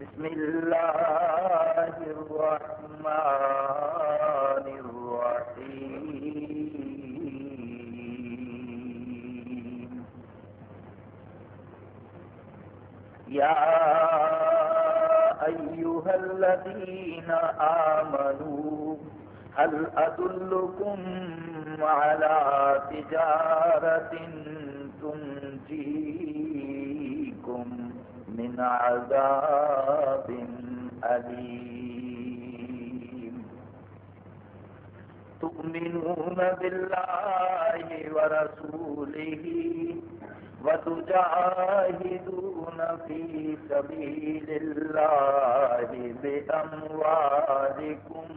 بسم الله الرحمن الرحيم. يا أيها الذين آمنوا هل أدلكم على تجارة تنجيكم من عذاب أليم. تؤمنون بالله ورسوله وتجاهدون في سبيل الله بأموالكم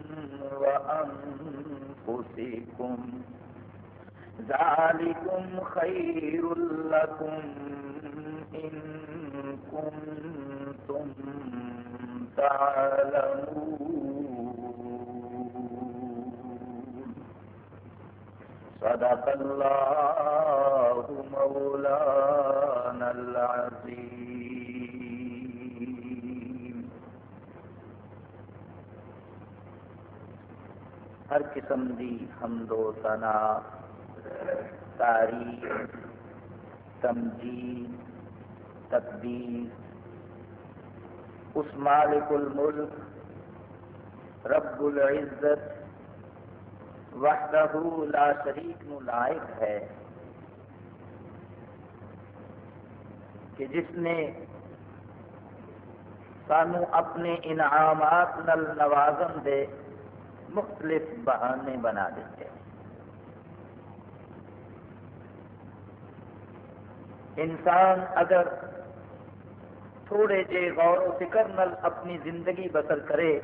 وأنفسكم. ذلكم خير لكم إن كنتم تعلمون. صدق الله مولانا العظيم. ہر قسم دی حمد و ثنا تعریف تمجید تقدیس اس مالک الملک، رب العزت، وحدہ لا شریک لائق ہے۔ کہ جس نے سانو اپنے انعامات نل نوازن دے مختلف بہانے بنا دیتے ہیں۔ انسان اگر تھوڑے جے غور و فکر نل اپنی زندگی بسر کرے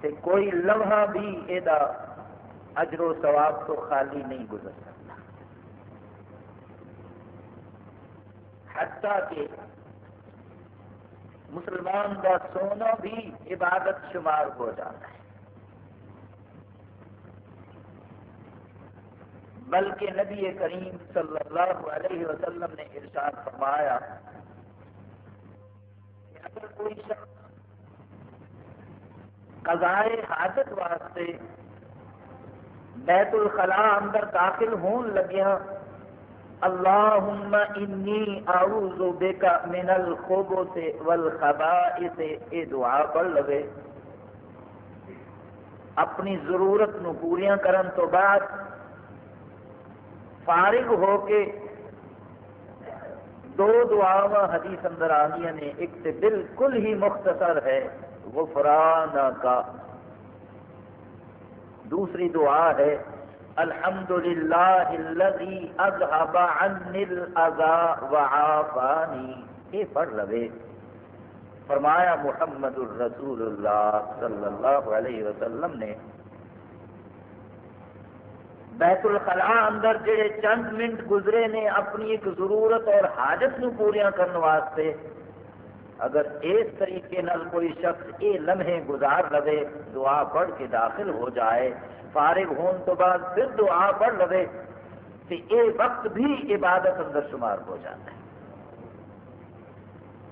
تو کوئی لمحہ بھی یہ اجر و ثواب تو خالی نہیں گزر سکتا۔ حتیٰ کہ مسلمان کا سونا بھی عبادت شمار ہو جاتا ہے۔ بلکہ نبی کریم صلی اللہ علیہ وسلم نے ارشاد فرمایا کہ اگر کوئی شخص قضائے حاجت واسطے بیت الخلاء اندر داخل ہون لگیا، اللہم انی اعوذ بکا من الخبث والخبائث، اے دعا پڑھ لگے اپنی ضرورت نو پوریاں کرن تو بعد فارغ ہو کے دو دعا حدیث اندر آدی نے، ایک تو بالکل ہی مختصر ہے، غفران کا۔ دوسری دعا ہے الحمد للہ اذهب عني الاذى وعافاني یہ پڑھ لگے فرمایا محمد الرسول اللہ صلی اللہ علیہ وسلم نے بیت الخلاء اندر جڑے چند منٹ گزرے نے اپنی ایک ضرورت اور حاجت نو پوریا کرنے واسطے، اگر اس طریقے نال کوئی شخص یہ لمحے گزار لے دعا پڑھ کے داخل ہو جائے، فارغ ہون تو بعد پھر دعا پڑھ لے تو یہ وقت بھی عبادت اندر شمار ہو جاتا ہے۔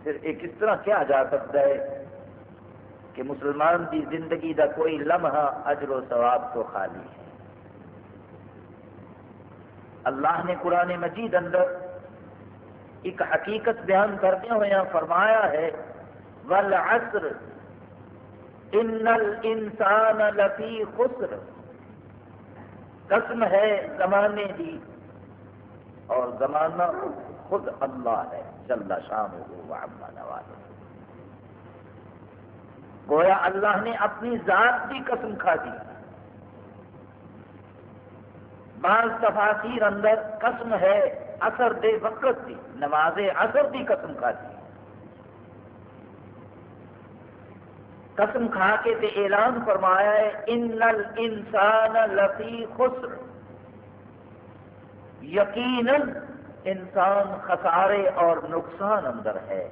پھر یہ کس طرح کیا جا سکتا ہے کہ مسلمان کی زندگی کا کوئی لمحہ اجر و ثواب تو خالی ہے؟ اللہ نے قرآن مجید اندر ایک حقیقت بیان کرتے ہوئے فرمایا ہے، والعصر ان الانسان لفی خسر۔ قسم ہے زمانے دی اور زمانہ خود اللہ ہے۔ جل شام نواز گویا اللہ نے اپنی ذات کی قسم کھا دی۔ بعض تفاصیر اندر قسم ہے اثر دے وقت دی، نماز اثر دی قسم کھا دی۔ قسم کھا کے تے اعلان فرمایا ہے، ان الانسان لفی خسر. یقیناً انسان خسارے اور نقصان اندر ہے۔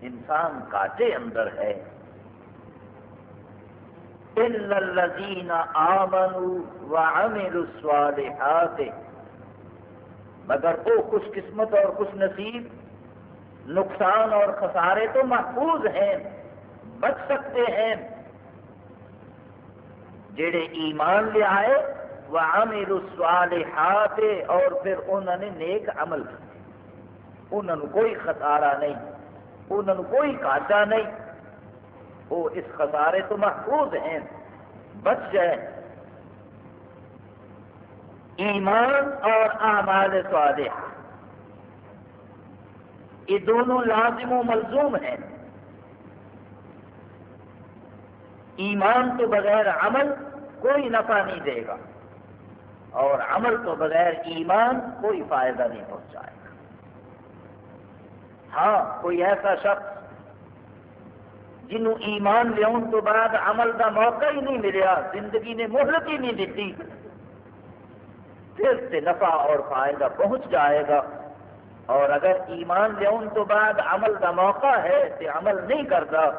انسان کاٹے اندر ہے۔ الذين آمنوا وعملوا الصالحات مگر وہ خوش قسمت اور خوش نصیب، نقصان اور خسارے تو محفوظ ہیں، بچ سکتے ہیں۔ جڑے ایمان لے آئے وہ عامر الصالحات اور پھر انہوں نے نیک عمل کیے۔ انہوں نے کوئی خسارہ نہیں، انہوں نے کوئی کاٹا نہیں۔ وہ اس خسارے تو محفوظ ہیں۔ بچ جائیں ایمان اور اعمال صالح۔ یہ دونوں لازم و ملزوم ہیں۔ ایمان تو بغیر عمل کوئی نفع نہیں دے گا۔ اور عمل تو بغیر ایمان کوئی فائدہ نہیں پہنچائے گا۔ ہاں کوئی ایسا شخص جنہوں ایمان لیا تو بعد عمل کا موقع ہی نہیں ملیا، زندگی نے مہلت ہی نہیں دیتی۔ پھر سے نفع اور فائدہ پہنچ جائے گا۔ اور اگر ایمان لیا تو بعد عمل کا موقع ہے تو عمل نہیں کرتا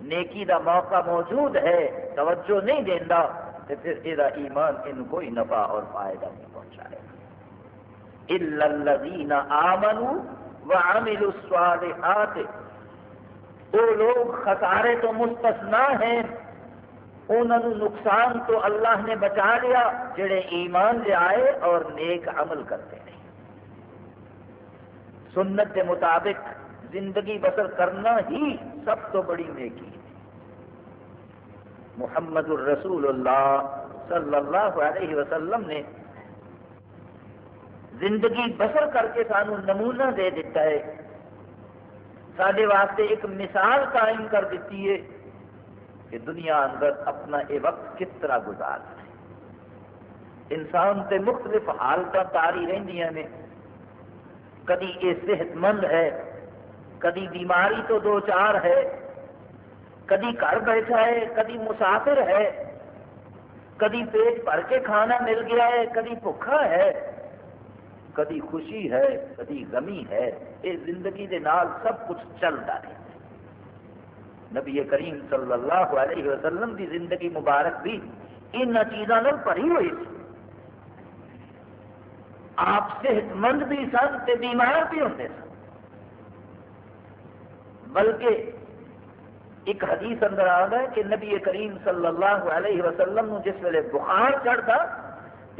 نیکی دا موقع موجود ہے، توجہ نہیں دینا تو پھر یہ ایمان ان کوئی نفع اور فائدہ نہیں پہنچائے گا۔ الذین آمنوا وعملوا الصالحات وہ لوگ خسارے تو مستثنا ہیں، انہوں نقصان تو اللہ نے بچا لیا، جڑے ایمان لے آئے اور نیک عمل کرتے ہیں سنت کے مطابق زندگی بسر کرنا ہی سب تو بڑی نیکی ہے۔ محمد الرسول اللہ صلی اللہ علیہ وسلم نے زندگی بسر کر کے سانو نمونہ دے دیتا ہے۔ سارے واسطے ایک مثال قائم کر دیتی ہے کہ دنیا اندر اپنا یہ وقت کس طرح گزارنا ہے انسان سے مختلف حالت تاری رہی نے۔ کدی یہ صحت مند ہے، کدی بیماری تو دو چار ہے، کدی گھر بیٹھا ہے، کدی مسافر ہے، کدی پیٹ بھر کے کھانا مل گیا ہے، کدی بھوکھا ہے۔ کدی خوشی ہے، کدی غمی ہے یہ زندگی دے نال سب کچھ چلتا ہے۔ نبی کریم صلی اللہ علیہ وسلم کی زندگی مبارک بھی ان چیزوں بھری ہوئی تھی۔ آپ صحت مند بھی سن تے بیمار بھی ہوتے سن۔ بلکہ ایک حدیث اندر آ ہے کہ نبی کریم صلی اللہ علیہ وسلم جس ویلے بخار چڑھتا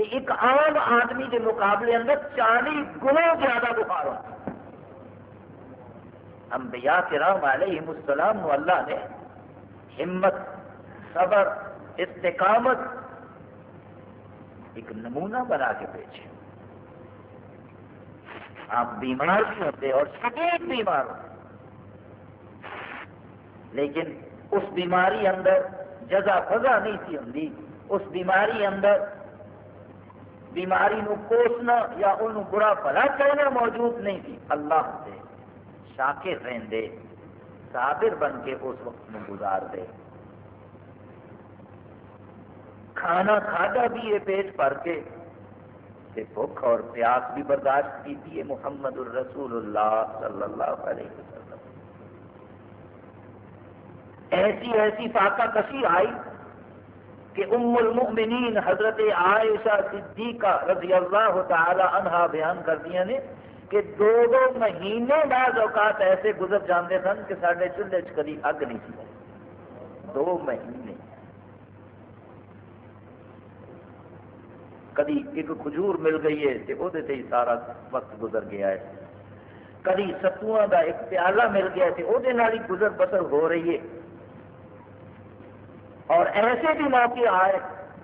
تو ایک عام آدمی کے مقابلے اندر چالی گنا زیادہ بخار ہوتا انبیاء کرام علیہ السلام اللہ نے ہمت، صبر، استقامت ایک نمونہ بنا کے بھیجے۔ آپ بیمار بھی ہوتے اور شدید بیمار ہوتے۔ لیکن اس بیماری اندر جگہ فضا نہیں تھی ہوں اس بیماری اندر بیماری نو کوسنا یا انہوں برا بھلا کہنا موجود نہیں تھی۔ اللہ سے شاکر رہندے صابر بن کے اس وقت میں گزار دے۔ کھانا کھادا بھی ہے پیٹ بھر کے بھوک اور پیاس بھی برداشت کی تھی محمد الرسول اللہ صلی اللہ علیہ وسلم۔ ایسی ایسی فاقہ کشی آئی۔ کہ ام المؤمنین حضرت عائشہ صدیقہ رضی اللہ تعالی عنہ بیان کر دیا نے کہ دو دو مہینے بعد اوقات ایسے گزر جاندے سن کہ سارے چولہے کبھی اگ نہیں سی۔ دو مہینے۔ کدی ایک کھجور مل گئی ہے تو وہ ہی سارا وقت گزر گیا ہے۔ کدی ستواں کا ایک پیالہ مل گیا ہے تو وہ گزر بسر ہو رہی ہے۔ اور ایسے بھی موقع آئے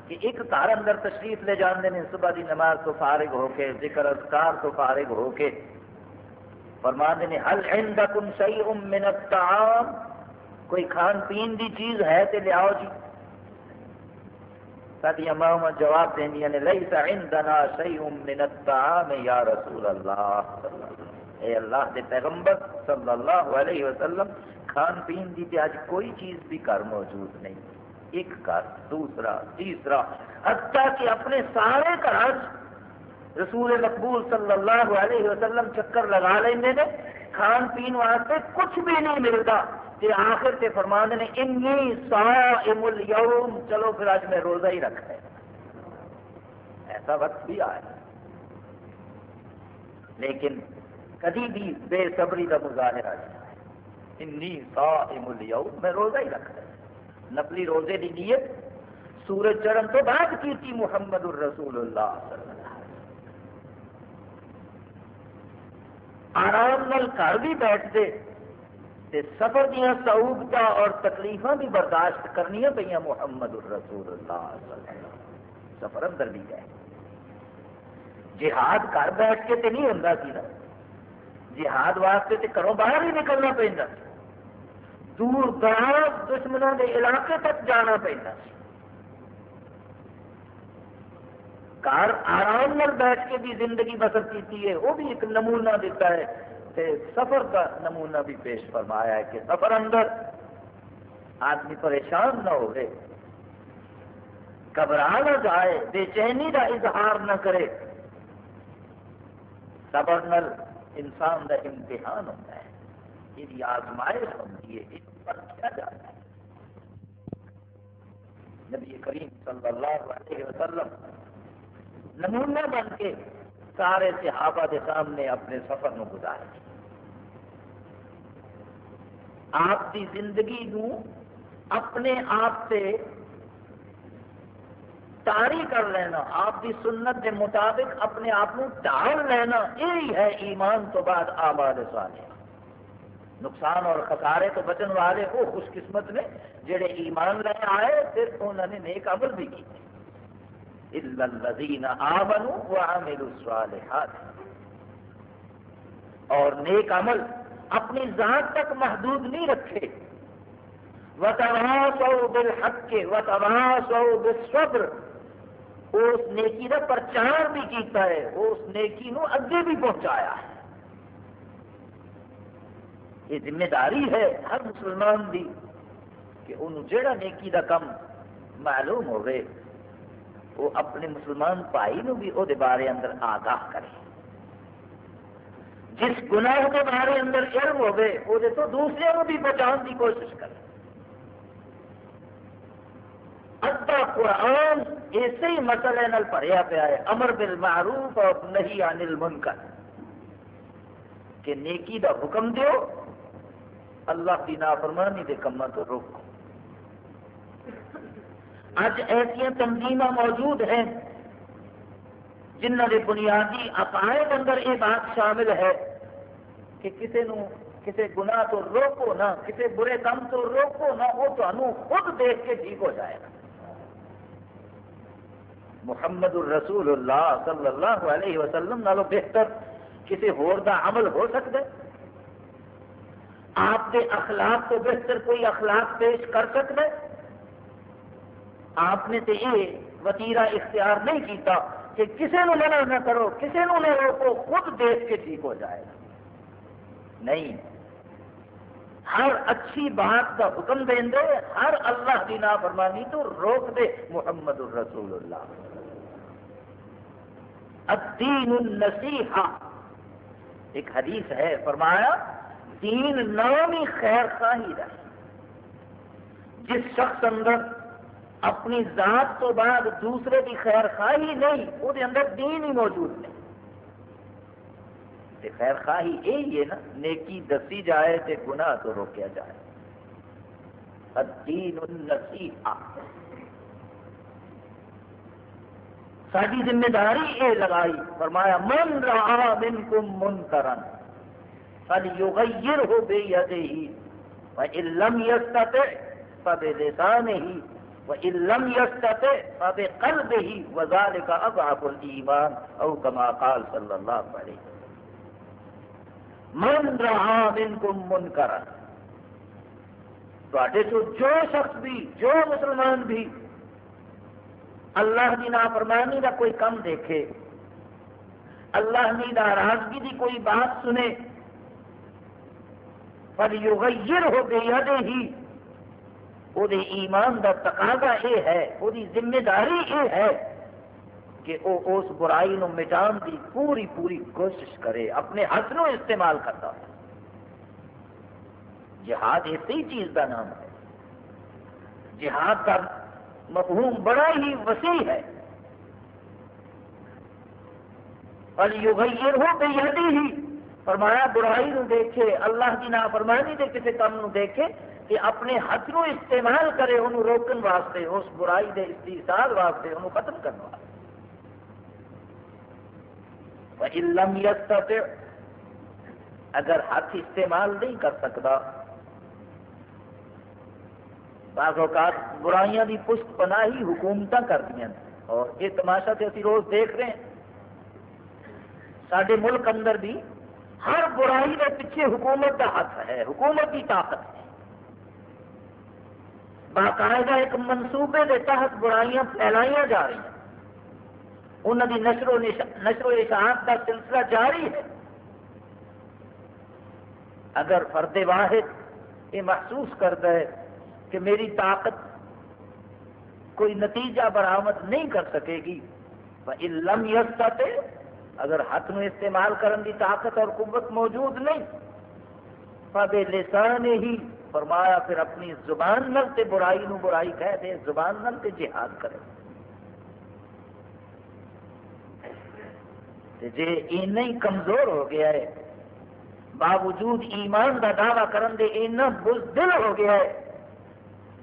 کہ ایک گھر اندر تشریف لے جانے نے صبح کی نماز تو فارغ ہو کے، ذکر اذکار تو فارغ ہو کے۔ فرمانے نے حل عندکم شیء من الطعام؟ کوئی کھان پین دی چیز ہے تے لیاؤ جی؟ ساری ماں جواب دینیا یعنی نے لیس عندنا شیء من الطعام یا رسول اللہ۔ اے اللہ دے پیغمبر صلی اللہ علیہ وسلم، کھان پین دی تے آج کوئی چیز بھی گھر موجود نہیں۔ ایک گھر دوسرا، تیسرا، حتیٰ کہ اپنے سارے گھر رسول مقبول صلی اللہ علیہ وسلم چکر لگا لیں نے کھان پین واسطے کچھ بھی نہیں ملتا۔ کہ آخر سے فرمان نے، انی صائم اليوم چلو پھر آج میں روزہ ہی رکھا ہے ایسا وقت بھی آیا۔ لیکن کدی بھی بے صبری کا مظاہرہ انی صائم اليوم میں روزہ ہی رکھتا نفلی روزے کی نیت، سورج چڑھن تو بعد کی تھی محمد الرسول اللہ صلی اللہ علیہ وسلم۔ آرام نال گھر بھی بیٹھتے تے سفر دیا سہولت اور تکلیفاں بھی برداشت کرنی پہ محمد الرسول اللہ صلی اللہ علیہ وسلم۔ سفر اندر بھی گئے۔ جہاد گھر بیٹھ کے تے نہیں ہوں سی نا جہاد واسطے تے گھروں باہر ہی نکلنا پہنتا دور دراز دشمنوں کے علاقے تک جانا پہنتا گھر آرام نال بیٹھ کے بھی زندگی بسر کی ہے، وہ بھی ایک نمونہ دیتا ہے۔ تے سفر کا نمونہ بھی پیش فرمایا ہے کہ سفر اندر آدمی پریشان نہ ہو گھبرا نہ جائے، بے چینی کا اظہار نہ کرے۔ صبر نل انسان کا امتحان ہوتا ہے۔ یہ آزمائش ہوتی ہے اس پر کیا جاتا ہے؟ نبی کریم صلی اللہ علیہ وسلم نمونہ بن کے سارے صحابہ کے سامنے اپنے سفر نو گزارے۔ آپ کی زندگی نو اپنے آپ سے تاری کر لینا، آپ کی سنت کے مطابق اپنے آپ کو ڈال لینا، یہی ہے ایمان تو بعد آباد سالے نقصان اور خسارے تو بچن والے وہ خوش قسمت نے جڑے ایمان لے آئے، پھر انہوں نے نیک عمل بھی کی۔ آمنوا وعملوا الصالحات۔ اور نیک عمل اپنی ذات تک محدود نہیں رکھے۔ وتواصوا بالحق وتواصوا بالصبر۔ اس نیکی کا پرچار بھی کیتا ہے اس نیکی نو اگے بھی پہنچایا ہے۔ یہ ذمہ داری ہے ہر مسلمان دی کہ انہوں جڑا نیکی دا کم معلوم ہوئے، وہ اپنے مسلمان بھائی نو بھی وہ بارے اندر آگاہ کرے۔ جس گناہ کے بارے اندر علم ہوئے وہ تو دوسرے کو بھی بچاؤ کی کوشش کرے۔ ادھا قرآن اسی مسئلے نال بھریا پیا ہے، امر بالمعروف اور نہیں انل منکر کہ نیکی دا حکم دیو اللہ کی نافرمانی دے کما تو روکو اج ایسا تنظیم موجود ہیں جنہ کے بنیادی عقائد اندر یہ بات شامل ہے کہ کسی نو کسی گناہ تو روکو نہ کسی برے کام تو روکو نہ، وہ تمہیں خود دیکھ کے ٹھیک ہو جائے گا۔ محمد الرسول اللہ صلی اللہ علیہ وسلم نالو بہتر کسی ہور دا عمل ہو سکتا ہے آپ کے اخلاق تو بہتر کوئی اخلاق پیش کر سکتا ہے؟ آپ نے تو یہ وتیرا اختیار نہیں کیتا کہ کسی نو منع نہ کرو کسی نو نہ روکو، خود دیکھ کے ٹھیک ہو جائے۔ گا نہیں، ہر اچھی بات کا حکم دیں دے، ہر اللہ کی نافرمانی تو روک دے۔ محمد الرسول اللہ۔ الدین النصیحہ۔ ایک حدیث ہے، فرمایا دین نام ہی خیر خواہی رہے۔ جس شخص اندر اپنی ذات تو بعد دوسرے کی خیر خواہی نہیں، وہ اندر دین ہی موجود نہیں خیر خواہی یہی ہے نا، نیکی دسی جائے تے گناہ تو روکیا جائے۔ الدین النصیحہ ساری ذمہ داری یہ لگائی، فرمایا، من رہا منکم منکرن فلیغیرہ بیدہی وَإِن لَمْ يَسْتَطِعْ فَبِلِسَانِهِ وَإِن لَّمْ يَسْتَطِعْ فَبِقَلْبِهِ وَذَلِكَ أَضْعَفُ الْإِيمَانِ أو كما قال صلی اللہ علیہ وسلم من رہا منکم منکرن تے تو جو شخص بھی، جو مسلمان بھی اللہ کی نافرمانی کا کوئی کم دیکھے، اللہ کی ناراضگی کی کوئی بات سنے پر یغیر ہو گئی ہی وہ ایمان کا تقاضا یہ ہے وہ ذمہ داری یہ ہے کہ وہ اس برائی نو مٹان کی پوری پوری کوشش کرے اپنے ہاتھ نو استعمال کرتا ہے جہاد اسی چیز کا نام ہے جہاد کا مفہوم بڑا ہی وسیع ہے اور یغیر ہو بے ہی فرمایا، برائی نو دیکھے، اللہ کی نافرمانی دے کسی کام نو دیکھے کہ اپنے ہاتھ نو استعمال کرے، انہوں روکن واسطے، اس برائی دے استحصال واسطے انہوں ختم کرنے واسطے۔ وَإِلَّمْ يَسْتَطِعْ، اگر ہاتھ استعمال نہیں کر سکتا، بعض اوقات برائیاں دی پشت پناہی حکومت کر دیا اور یہ تماشا تو اسی روز دیکھ رہے ہیں۔ سارے ملک اندر بھی ہر برائی کے پیچھے حکومت کا ہاتھ ہے، حکومت کی طاقت ہے۔ باقاعدہ ایک منصوبے کے تحت برائیاں پھیلائی جا رہی ہیں۔ انہوں کی نشر و نشر و اشاعت کا سلسلہ جاری ہے۔ اگر فرد واحد یہ محسوس کرتا ہے کہ میری طاقت کوئی نتیجہ برآمد نہیں کر سکے گی علم یستا اگر ہاتھ میں استعمال کرنے کی طاقت اور قوت موجود نہیں فب لسان ہی فرمایا، پھر اپنی زبان نل تے برائی نو برائی کہہ دے، زبان نل تے جہاد کرے۔ جی این ہی کمزور ہو گیا ہے، باوجود ایمان کا دعوی کرن دے اینا بزدل ہو گیا ہے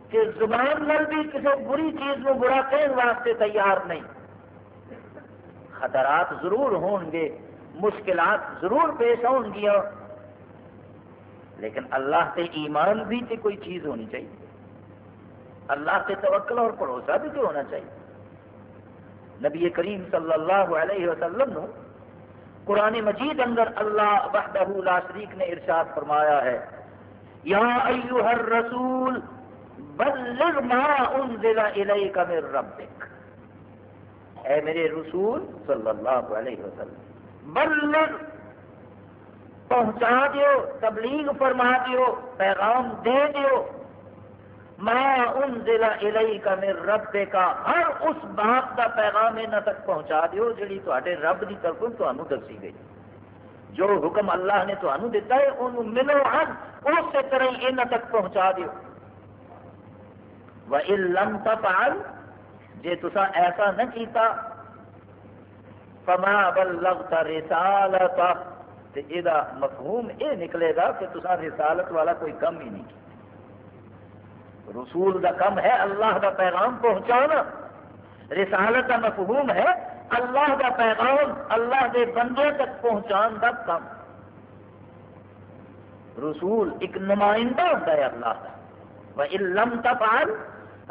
کہ زبان نل بھی کسی بری چیز نو برا کہنے واسطے تیار نہیں۔ خطرات ضرور ہون گے، مشکلات ضرور پیش ہون گیا لیکن اللہ سے ایمان بھی تے کوئی چیز ہونی چاہیے۔ اللہ سے توکل اور بھروسہ بھی تو ہونا چاہیے۔ نبی کریم صلی اللہ علیہ وسلم نو قرآن مجید اندر اللہ وحدہ لا شریک نے ارشاد فرمایا ہے، یا ایوہ الرسول، بلغ ما انزل الیک من ربک۔ اے میرے رسول صلی اللہ علیہ وسلم، بلغ، پہنچا دیو، تبلیغ فرما دیو، پیغام دے دیو، ما انزل الیک من ربک، ہر اس بات کا پیغام انہاں تک پہنچا دیو، جڑی تواڈے رب دی طرفوں تانوں دسی گئی۔ جو حکم اللہ نے تانوں دیتا ہے انہوں ملو ہن اس طرح انہاں تک پہنچا دیو۔ وَإِن لَمْ تَفْعَلْ جے تسا ایسا نہ کیتا، فما بلغت رسالت تے ادا مفہوم اے نکلے گا کہ تسا رسالت والا کوئی کم ہی نہیں رسول دا کم ہے اللہ دا پیغام پہنچانا۔ رسالت دا مفہوم ہے اللہ دا پیغام، اللہ دے بندے تک پہنچان دا کم۔ رسول ایک نمائندہ ہوتا ہے اللہ کا وَإِن تَفْعَلْ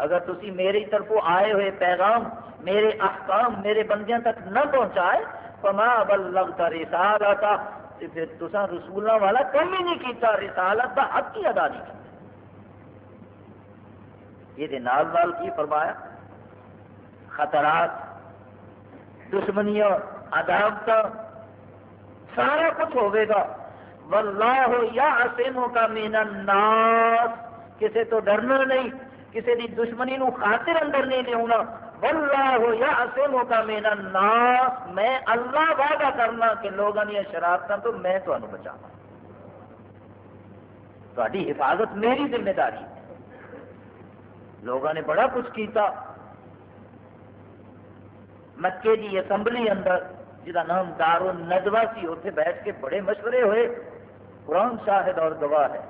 اگر تسی میری طرف آئے ہوئے پیغام، میرے احکام، میرے بندیاں تک نہ پہنچائے، فما بلغت رسالتا پھر تسا رسولوں والا کم ہی نہیں کیتا، رسالت کا حق ہی ادا نہیں کیا یہ نال نال کی فرمایا؟ خطرات، دشمنیاں عداوت سارا کچھ ہوئے گا۔ واللہ یا حسینوں کا مین الناس کسی تو ڈرنا نہیں کسی کی دشمنی نو خاطر اندر نہیں لیا واللہ یعصمک من الناس میں اللہ وعدہ کرنا کہ لوگوں دیا شرارتوں تو میں تمہیں بچاوا تاری حفاظت میری ذمہ داری ہے لوگوں نے بڑا کچھ کیتا مکے کی اسمبلی اندر جہاں نام دار ندوا سی اتنے بیٹھ کے بڑے مشورے ہوئے قرآن شاہد اور گواہ ہے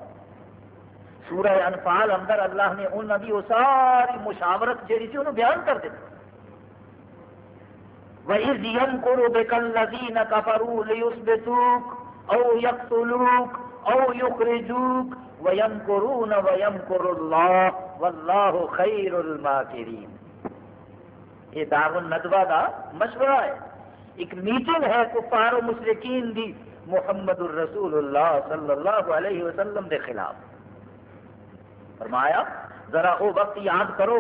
سورہ انفال اندر اللہ نے انہوں کی وہ ساری مشاورت جیڑی تھی انہوں بیان کر دیتا وَإِذْ يَمْكُرُ بِكَ الَّذِينَ كَفَرُوا لِيُثْبِتُوكَ أَوْ يَقْتُلُوكَ أَوْ يُخْرِجُوكَ وَيَمْكُرُونَ وَيَمْكُرُ اللَّهُ وَاللَّهُ خَيْرُ الْمَاكِرِينَ۔ یہ دار الندوہ کا مشورہ ہے۔ ایک میٹنگ ہے کفار و مشرقین دی، محمد الرسول اللہ صلی اللہ علیہ وسلم کے خلاف۔ فرمایا، ذرا وہ وقت یاد کرو،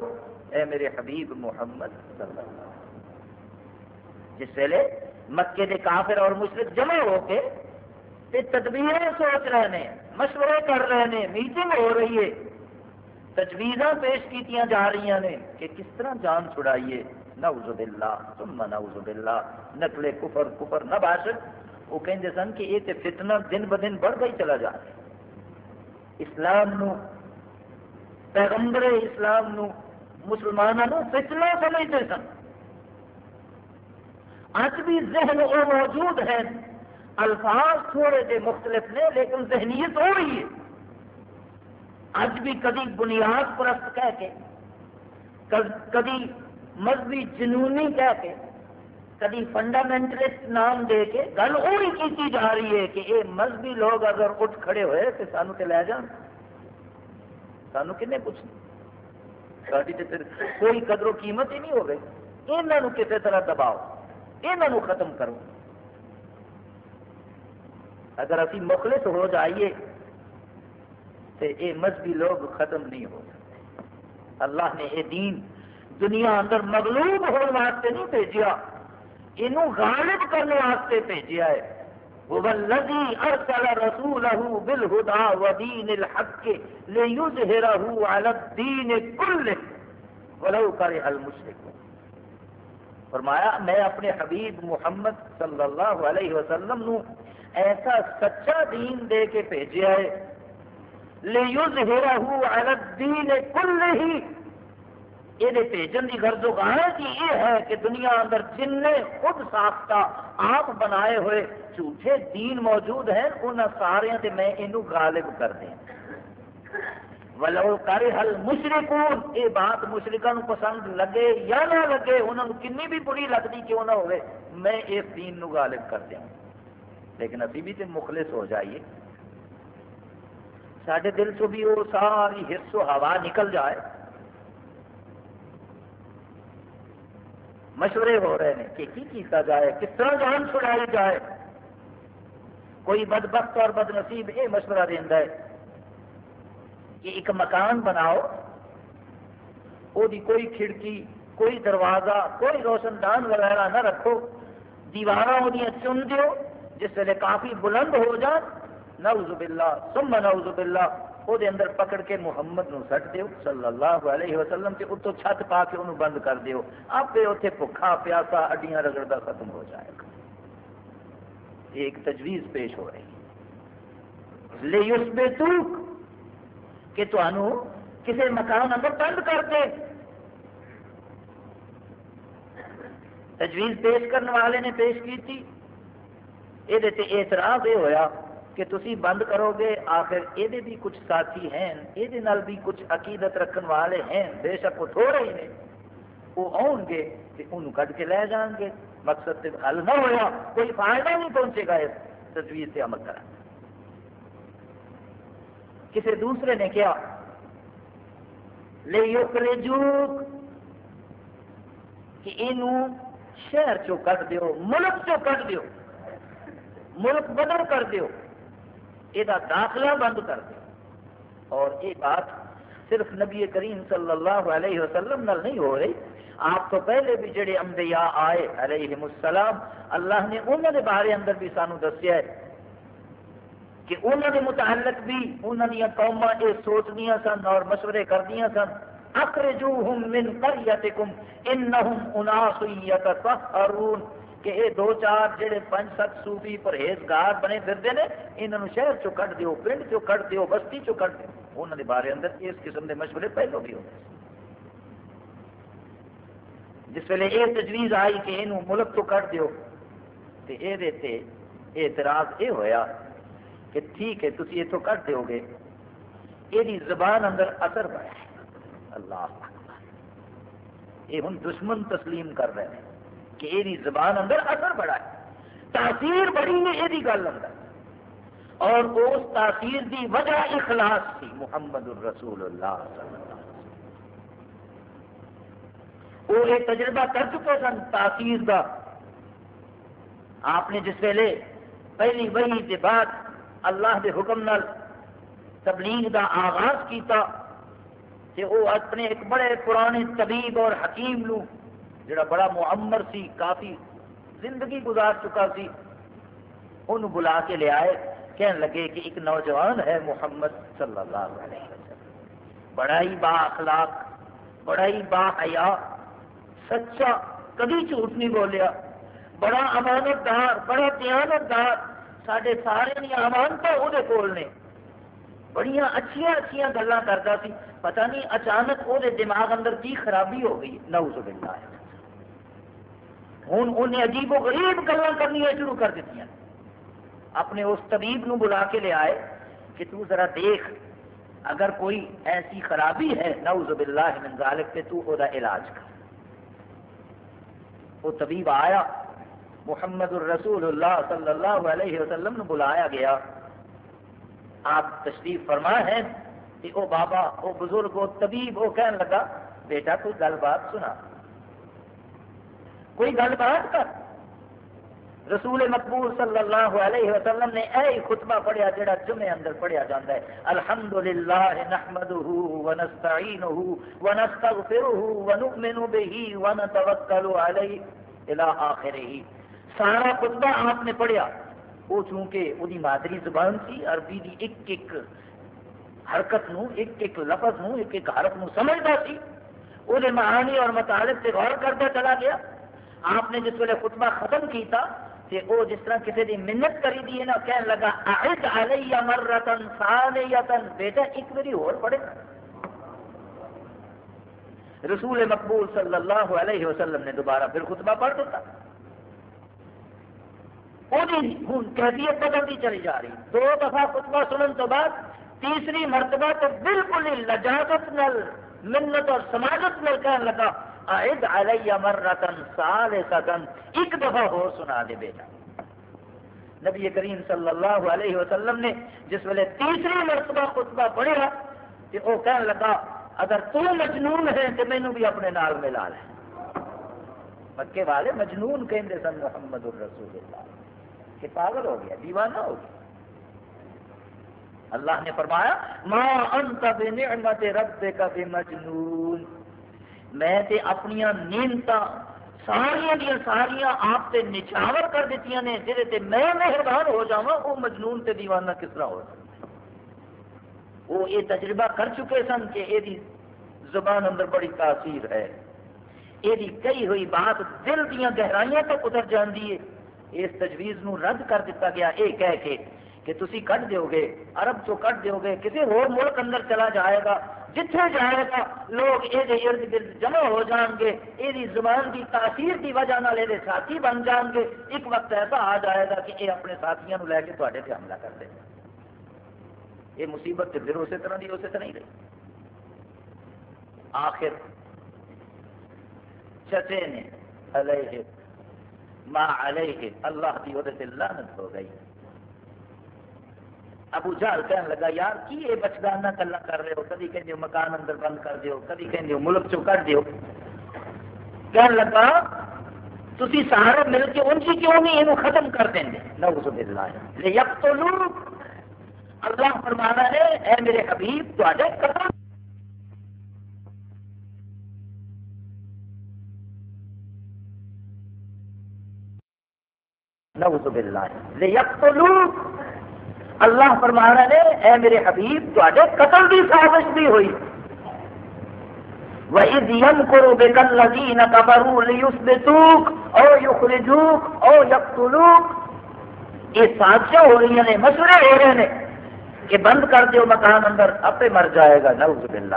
اے میرے حبیب محمد صلی اللہ علیہ وسلم۔ جس ویلے مکے کے کافر اور مشرق جمع ہو کے تدبیر سوچ رہے ہیں، مشورے کر رہے ہیں میٹنگ ہو رہی ہے۔ تجویز پیش کی جا رہی ہیں کہ کس طرح جان چھڑائیے۔ نعوذ باللہ، ثم نعوذ باللہ۔ نقل کفر کفر نہ باشد۔ وہ کہتے سن کہ یہ تے فتنہ دن ب دن بڑھ گئی چلا جا رہا اسلام نو پیغمبر اسلام نو مسلمانوں فتنہ سمجھتے سن۔ اج بھی ذہن وہ موجود ہیں۔ الفاظ تھوڑے سے مختلف نے، لیکن ذہنیت ہو رہی ہے۔ اج بھی کدی بنیاد پرست کہہ کے کدی مذہبی جنونی کہہ کے کدی فنڈامنٹلسٹ نام دے کے، گل وہی کی جا رہی ہے کہ یہ مذہبی لوگ اگر اٹھ کھڑے ہوئے تو سانو تے لے جان۔ سانو کنے پوچھنا کوئی قدر و قیمت ہی نہیں ہو گئی۔ یہاں کسی طرح دباؤ۔ یہاں ختم کرو۔ اگر ابھی مخلص ہو جائیے تو یہ مذہبی لوگ ختم نہیں ہو سکتے۔ اللہ نے یہ دین دنیا اندر مغلوب ہونے واسطے نہیں بھیجا یہ غالب کرنے واسطے بھیجا ہے۔ والذي ارسل رسوله بالهدى ودين الحق ليظهره على الدين كله. ولو كره المشركون. فرمایا، میں اپنے حبیب محمد صلی اللہ علیہ وسلم نو ایسا سچا دین دے کے بھیجا ہے لِيُظْهِرَهُ عَلَى الدِّينِ كُلِّهِ یہ بھیجن کی غرض کی یہ ہے کہ دنیا اندر جن نے خود ساختہ آپ بنائے ہوئے جھوٹے دین موجود ہیں ان سارے سے میں یہ غالب کر دیں ولو کر حل مشرقون یہ بات مشرقوں پسند لگے یا نہ لگے انہوں نے کنی بھی بری لگتی کیوں نہ ہوئے میں اس دین نو غالب کر دیا لیکن ابھی بھی تو مخلص ہو جائیے سارے دل چو بھی وہ ساری ہرس و ہوا نکل جائے مشورے ہو رہے ہیں کہ کی کیتا جائے، کس طرح جان چھڑائی جائے۔ کوئی بدبخت اور بد نصیب یہ مشورہ دینا ہے کہ ایک مکان بناؤ، وہ کوئی کھڑکی، کوئی دروازہ، کوئی روشن دان وغیرہ نہ رکھو۔ دیوار وہ چن دیو، جس ویلے کافی بلند ہو جان۔ نعوذ باللہ، ثم نعوذ باللہ۔ وہ اندر پکڑ کے محمد نو سٹ دیو صلی اللہ علیہ وسلم کے اتو چھت پا کے انہوں بند کر دیو آپ اتنے بکھا پیاسا اڈیاں رگڑتا ختم ہو جائے گا ایک تجویز پیش ہو رہی لے اس بے توک کہ تنوع کسی مکان اندر بند کر دے تجویز پیش کرنے والے نے پیش کی تھی یہ اعتراض یہ ہوا کہ تسی بند کرو گے، آخر یہ بھی کچھ ساتھی ہیں یہ بھی کچھ عقیدت رکھن والے ہیں، بے شک وہ تھوڑے ہی نے۔ وہ آن گے کہ انہوں کٹ کے لے جان گے۔ مقصد سے حل نہ ہوا کوئی فائدہ نہیں پہنچے گا اس تصویر سے عمل کرا کسی دوسرے نے کیا لے کہ یہ شہر چو کٹ دیو، ملک چو کٹ دیو، ملک بدل کر دیو۔ یہ داخلہ بند کر دے۔ اور یہ بات صرف نبی کریم صلی اللہ علیہ وسلم نل نہیں ہو رہی۔ آپ تو پہلے بھی جڑے انبیاء آئے علیہ السلام، اللہ نے انہوں نے بارے اندر بھی سانو دسیا ہے کہ انہوں نے متعلق بھی انہوں نے قوما یہ سوچدیا سن اور مشورے کردیا سن۔ اخرجوہم من قریتکم انہم اناس یتطہرون۔ کہ یہ دو چار جڑے پانچ سات صوفی پرہیزگار بنے پھرتے ہیں یہاں شہر چو کٹ دیو، پنڈ چو کٹ دیو، بستی چو کٹ دیو۔ انہوں نے بارے اندر اس قسم کے مشورے پہلو بھی ہوتے جس ویلے یہ تجویز آئی کہ یہ ملک تو کٹ دیو تو یہ اعتراض یہ ہویا کہ ٹھیک ہے تھی اتوں کٹ دیو گے۔ یہ زبان اندر اثر پایا اللہ یہ ہوں دشمن تسلیم کر رہے ہیں۔ کہ یہ زبان اندر اثر بڑا ہے۔ تاثیر بڑی ہے یہ گل اندر۔ اور اس تاثیر دی وجہ اخلاص تھی۔ محمد الرسول اللہ صلی اللہ علیہ وسلم۔ وہ یہ تجربہ کر چکے سن تاثیر کا آپ نے جس ویلے پہلی وہی کے بعد اللہ کے حکم نال تبلیغ کا آغاز کیتا، کہ وہ اپنے ایک بڑے پرانے طبیب اور حکیم نو جڑا بڑا معمر سی، کافی زندگی گزار چکا سی انہوں بلا کے لے آئے کہنے لگے کہ ایک نوجوان ہے محمد صلی اللہ علیہ وسلم۔ بڑا ہی با اخلاق، بڑا ہی با حیا، سچا، کبھی جھوٹ نہیں بولیا۔ بڑا امانت دار، بڑا دیانت دار سارے سارے امانتا وہ کول نے۔ بڑی اچھیا اچھیا گلا کرتا سی۔ پتہ نہیں اچانک وہ دماغ اندر کی خرابی ہو گئی، نعوذ باللہ۔ ہوں انہیں عجیب و غریب گلا کرنی شروع کر دیتی اپنے اس طبیب نو بلا کے لے آئے کہ تو ذرا دیکھ، اگر کوئی ایسی خرابی ہے، نعوذ باللہ من ذالک، تے تو او دا علاج کر۔ وہ طبیب آیا، محمد الرسول اللہ صلی اللہ علیہ وسلم نے بلایا گیا۔ آپ تشریف فرما ہے کہ او بابا، او بزرگ، او طبیب وہ کہنے لگا، بیٹا کوئی گل بات سنا۔ کوئی گل بات کر۔ رسول مقبول صلی اللہ علیہ وسلم نے اے خطبہ پڑھیا جڑا جمعے اندر پڑھیا جاتا ہے۔ الحمدللہ نحمده ونستعینه ونستغفره ونؤمن به ونتوکل علیہ الى سارا خطبہ آپ نے پڑھیا۔ وہ چونکہ وہی مادری زبان سی، عربی دی ایک ایک حرکت نو، ایک ایک لفظ نو، ایک ایک حرف نو سمجھتا سی۔ وہ معانی اور مطالب سے غور کرتا چلا گیا۔ آپ نے جس ویلے خطبہ ختم کیتا کہ وہ جس طرح کسی کی منت کری دی ہے نا کہنے لگا، اعد علی مرتن ثانیتن. بیٹا، ایک بری اور پڑھے۔ رسول مقبول صلی اللہ علیہ وسلم نے دوبارہ پھر خطبہ پڑھ دیتا۔ ہوں کیفیت بدلتی چلی جا رہی۔ دو دفعہ خطبہ سنن تو بعد تیسری مرتبہ تو بالکل ہی لجاجت نل، منت اور سماجت نل کہنے لگا عید علی مرتن سال سدن ایک دفعہ ہو سنا دے بیٹا۔ نبی کریم صلی اللہ علیہ وسلم نے جس ویلے تیسری مرتبہ خطبہ پڑھا کہ وہ کہنے لگا، اگر تو مجنون ہے تو مینو بھی اپنے نال ملا لے۔ مکے والے مجنون کہندے سن محمد الرسول اللہ۔ کہ پاگل ہو گیا، دیوانہ ہو گیا۔ اللہ نے فرمایا، ما انت بنعمت ربک بمجنون۔ میں تے اپنی نیمتا ساریا دیا ساریا آپ تے نچاور کر دیتی نے جہے تے میں مہربان ہو جاواں وہ مجنون تے دیوانہ کس طرح ہو؟ سکتا وہ یہ تجربہ کر چکے سن کہ یہ زبان اندر بڑی تاثیر ہے۔ یہ کئی ہوئی بات دل دیا گہرائیاں تک اتر جاندی ہے۔ اس تجویز نو رد کر دیتا گیا۔ یہ کہہ کے کہ تسی کٹ دیو گے، عرب تو کٹ دیو گے کسی اور ملک اندر چلا جائے گا۔ جتھے جائے گا، لوگ یہ ارد گرد جمع ہو جان گے یہ زبان کی تاثیر کی وجہ یہ ساتھی بن جان گے۔ ایک وقت ایسا آ جائے گا کہ یہ اپنے ساتھیوں لے کے تے حملہ کر دیں یہ مصیبت پھر اسی طرح کی اسی طرح ہی رہی۔ آخر، چچے نے علیہ، ما علیہ، اللہ کی وہ لانت ہو گئی۔ ابو جہل کہنے لگا، یار کی یہ بچگانہ کلا کر رہے ہو؟ کدی کہ مکان اندر بند کر دیو کدی کہ ملک چو کر دیو۔ کہنے لگا تھی سارے مل کے ان کی کیوں نہیں؟ یہ ختم کر دیں گے۔ نوز باللہ۔ یک تو لوگ اللہ فرمانا ہے، اے میرے حبیب تے قدم نوز باللہ یک تو لوگ اللہ فرمانا نے اے میرے حبیب تے قتل کی سازش بھی ہوئی. وَإِذْ يَمْكُرُ بِكَ الَّذِينَ كَفَرُوا لِيُثْبِتُوكَ، أَوْ يُخْرِجُوكَ، أَوْ يَقْتُلُوكَ. یہ سازشیں ہو رہی ہیں، مشورے ہو رہے ہیں کہ بند کر دیو مکان اندر، اپے مر جائے گا، نعوذ باللہ۔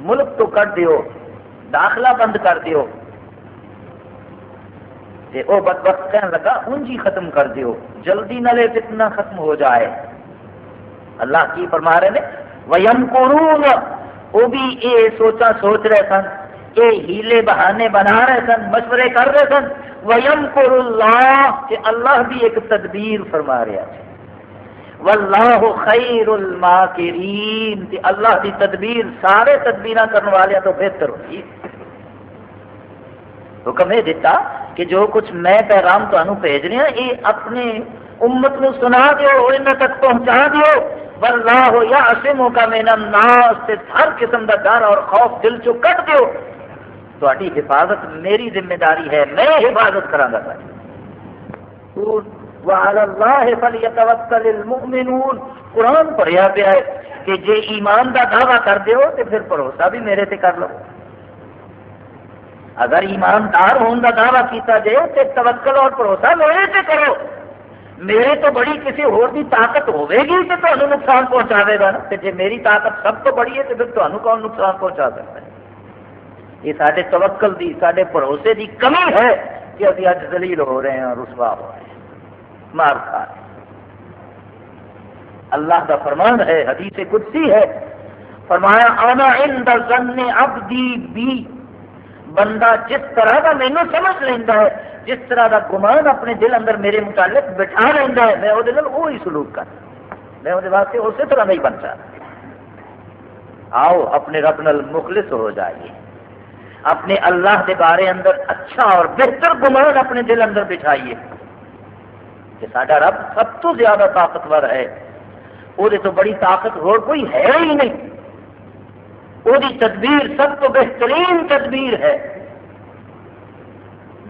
ملک تو کر دیو، داخلہ بند کر دیو۔ تے او بد وقت کہنے لگا، انجی ختم کر دیو، جلدی نلے فتنہ ختم ہو جائے۔ اللہ کی فرما رہے نے ویم قرون وہ بھی اے سوچا سوچ رہے سن، اے ہیلے بہانے بنا رہے سن، مشورے کر رہے سن۔ ویم قر اللہ کہ اللہ بھی ایک تدبیر فرما رہا ہے۔ واللہ خیر الماکرین کہ اللہ کی تدبیر، سارے تدبیر کرنے والے تو بہتر ہوئی حکم یہ دیتا کہ جو کچھ میں پیغام تمہیں بھیج رہا یہ اپنے امت نو سنا دیو ان تک پہنچا دیو۔ واللہ یا اسمو کا من الناس، تے ہر قسم دا ڈر اور خوف دل چو کٹ دیو۔ تہاڈی حفاظت میری ذمہ داری ہے، میں حفاظت کراں گا۔ وعلى الله فليتوكل المؤمنون۔ قرآن پڑھیا پیا ہے کہ جے ایمان دا دعویٰ کر دیو، تے پھر بھروسہ بھی میرے تے کر لو۔ اگر ایماندار ہونے کا دعویٰ کیتا جائے تو توکل اور بھروسہ میرے سے کرو۔ میرے تو بڑی کسی اور بھی طاقت ہوے گی تو تمہیں نقصان پہنچاوے گا نا۔ جی میری طاقت سب تو بڑی ہے تو پھر تمہیں کون نقصان پہنچا سکتا ہے؟ یہ سارے توکل دی سارے بھروسے دی کمی ہے کہ ابھی اج دلیل ہو رہے ہیں، رسوا ہو رہے ہیں۔ مار کھا رہے ہیں۔ اللہ کا فرمان ہے، حدیث قدسی ہے۔ فرمایا آنا ان ظن عبدی بی بندہ جس طرح کا مینو سمجھ لینا ہے، جس طرح کا گمان اپنے دل اندر میرے متعلق بٹھا لینا ہے، میں وہ وہی سلوک کر، میں وہ واسطے اسی طرح نہیں بن سکتا۔ آؤ، اپنے رب نل مخلص ہو جائیے۔ اپنے اللہ کے بارے اندر اچھا اور بہتر گمان اپنے دل اندر بچھائیے کہ سارا رب سب تو زیادہ طاقتور ہے۔ وہ بڑی طاقت ہو کوئی ہے ہی نہیں۔ وہ تدبیر سب تو بہترین تدبیر ہے۔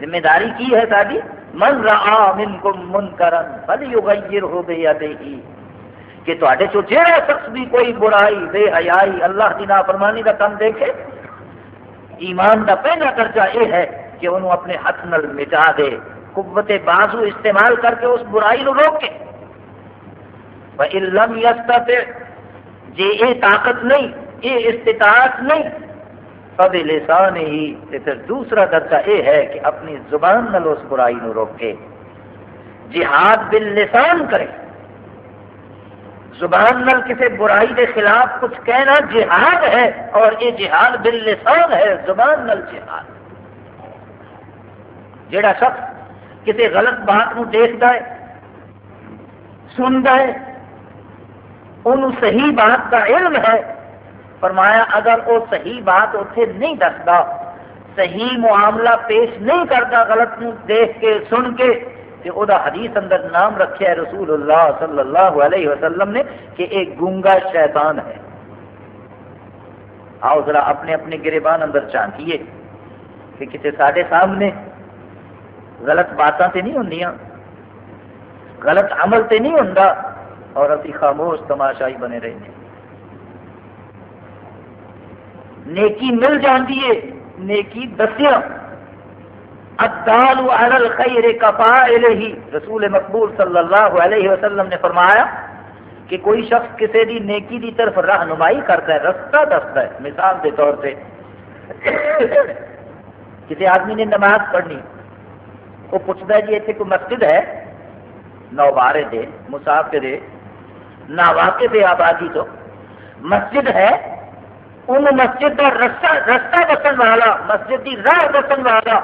ذمہ داری کی ہے ساری من رہا من کم من کرن بل یغیر ہو بے ہی کہ تے چو جہاں شخص بھی کوئی برائی، بے حیائی، اللہ کی نافرمانی کا کم دیکھے، ایمان کا پہلا درجہ یہ ہے کہ انہوں اپنے ہاتھ نل مٹا دے، قوت بازو استعمال کر کے اس برائی نو روکے۔ علم یستت جی یہ طاقت نہیں یہ استطاعت نہیں۔ تب لسان ہی پھر دوسرا درجہ یہ ہے کہ اپنی زبان نل اس برائی نو روکے۔ جہاد باللسان کرے۔ زبان نل کسی برائی کے خلاف کچھ کہنا جہاد ہے اور یہ جہاد باللسان ہے، زبان نل جہاد۔ جڑا شخص کسی غلط بات کو دیکھتا ہے سنتا ہے ان صحیح بات کا علم ہے فرمایا، اگر وہ صحیح بات اتنے نہیں دستا، صحیح معاملہ پیش نہیں کرتا، غلط دیکھ کے، سن کے کہ وہ حدیث اندر نام رکھا ہے رسول اللہ صلی اللہ علیہ وسلم نے کہ ایک گونگا شیطان ہے۔ آؤ ذرا اپنے اپنے گریبان اندر چانکیے کہ کسی سارے سامنے غلط باتیں تو نہیں ہوں غلط عمل تو نہیں ہوں اور ابھی خاموش تماشائی بنے رہے ہیں نیکی مل جاتی ہے، نیکی دسیا ادال علی الخیر کفائلہ رسول مقبول صلی اللہ علیہ وسلم نے فرمایا کہ کوئی شخص کسی دی نیکی دی طرف رہنمائی کرتا ہے، رستہ دستا ہے۔ مثال کے طور پہ، کسی آدمی نے نماز پڑھنی، وہ پوچھتا ہے جی اتنے کوئی مسجد ہے؟ نوبارے دے، مسافر نہ واقع آبادی تو۔ مسجد ہے ان مسجد کا رستہ رستہ دسن والا، مسجد کی راہ دسن والا،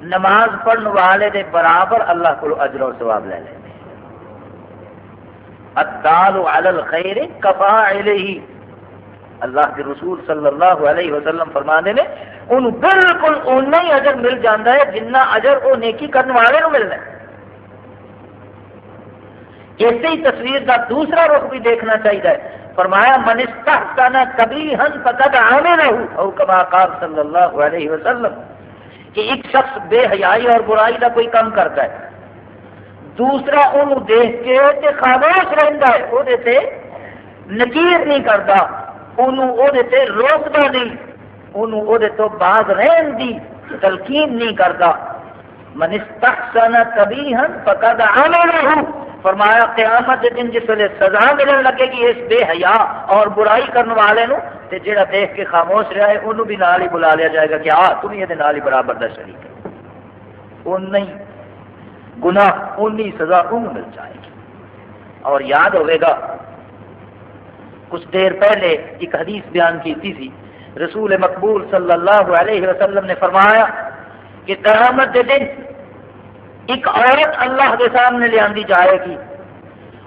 نماز پڑھنے والے دے برابر اللہ کو اجر و ثواب لے لیں ادال علی الخیر کفا علیہ۔ اللہ کے رسول صلی اللہ علیہ وسلم فرمانے نے، ان بالکل اُنہ ہی اجر مل جاتا ہے جنہ اجر وہ نیکی کرنے والے کو ملنا ہے۔ اسی تصویر کا دوسرا رخ بھی دیکھنا چاہیے فرمایا منستا کبھی ہن فقط آنے نہ ہو کما قال صلی اللہ علیہ وسلم کہ ایک شخص بے حیائی اور برائی کا کوئی کام کرتا ہے، دوسرا انہوں دیکھ کے تے خاموش رہتا ہے وہ نکیر نہیں کرتا، انہوں وہ روکتا نہیں، انہوں وہ تو بعد رہن دی، تلقین نہیں کرتا. منستحسن کبھی ہن فقد عملہ فرمایا، قیامت دن جس ویلے سزا ملنے لگے گی اس بے حیا اور برائی کرنے والے نو، تے جڑا دیکھ کے خاموش رہا ہے انہوں بھی نال ہی بلا لیا جائے گا کہ آ تم یہ نال ہی برابر دا شریک ہے۔ ان نہیں، گناہ اونی سزا ان مل جائے گی۔ اور یاد ہوئے گا، کچھ دیر پہلے ایک حدیث بیان کی تھی رسول مقبول صلی اللہ علیہ وسلم نے فرمایا کہ قیامت دن ایک عورت اللہ کے سامنے لیا جائے گی۔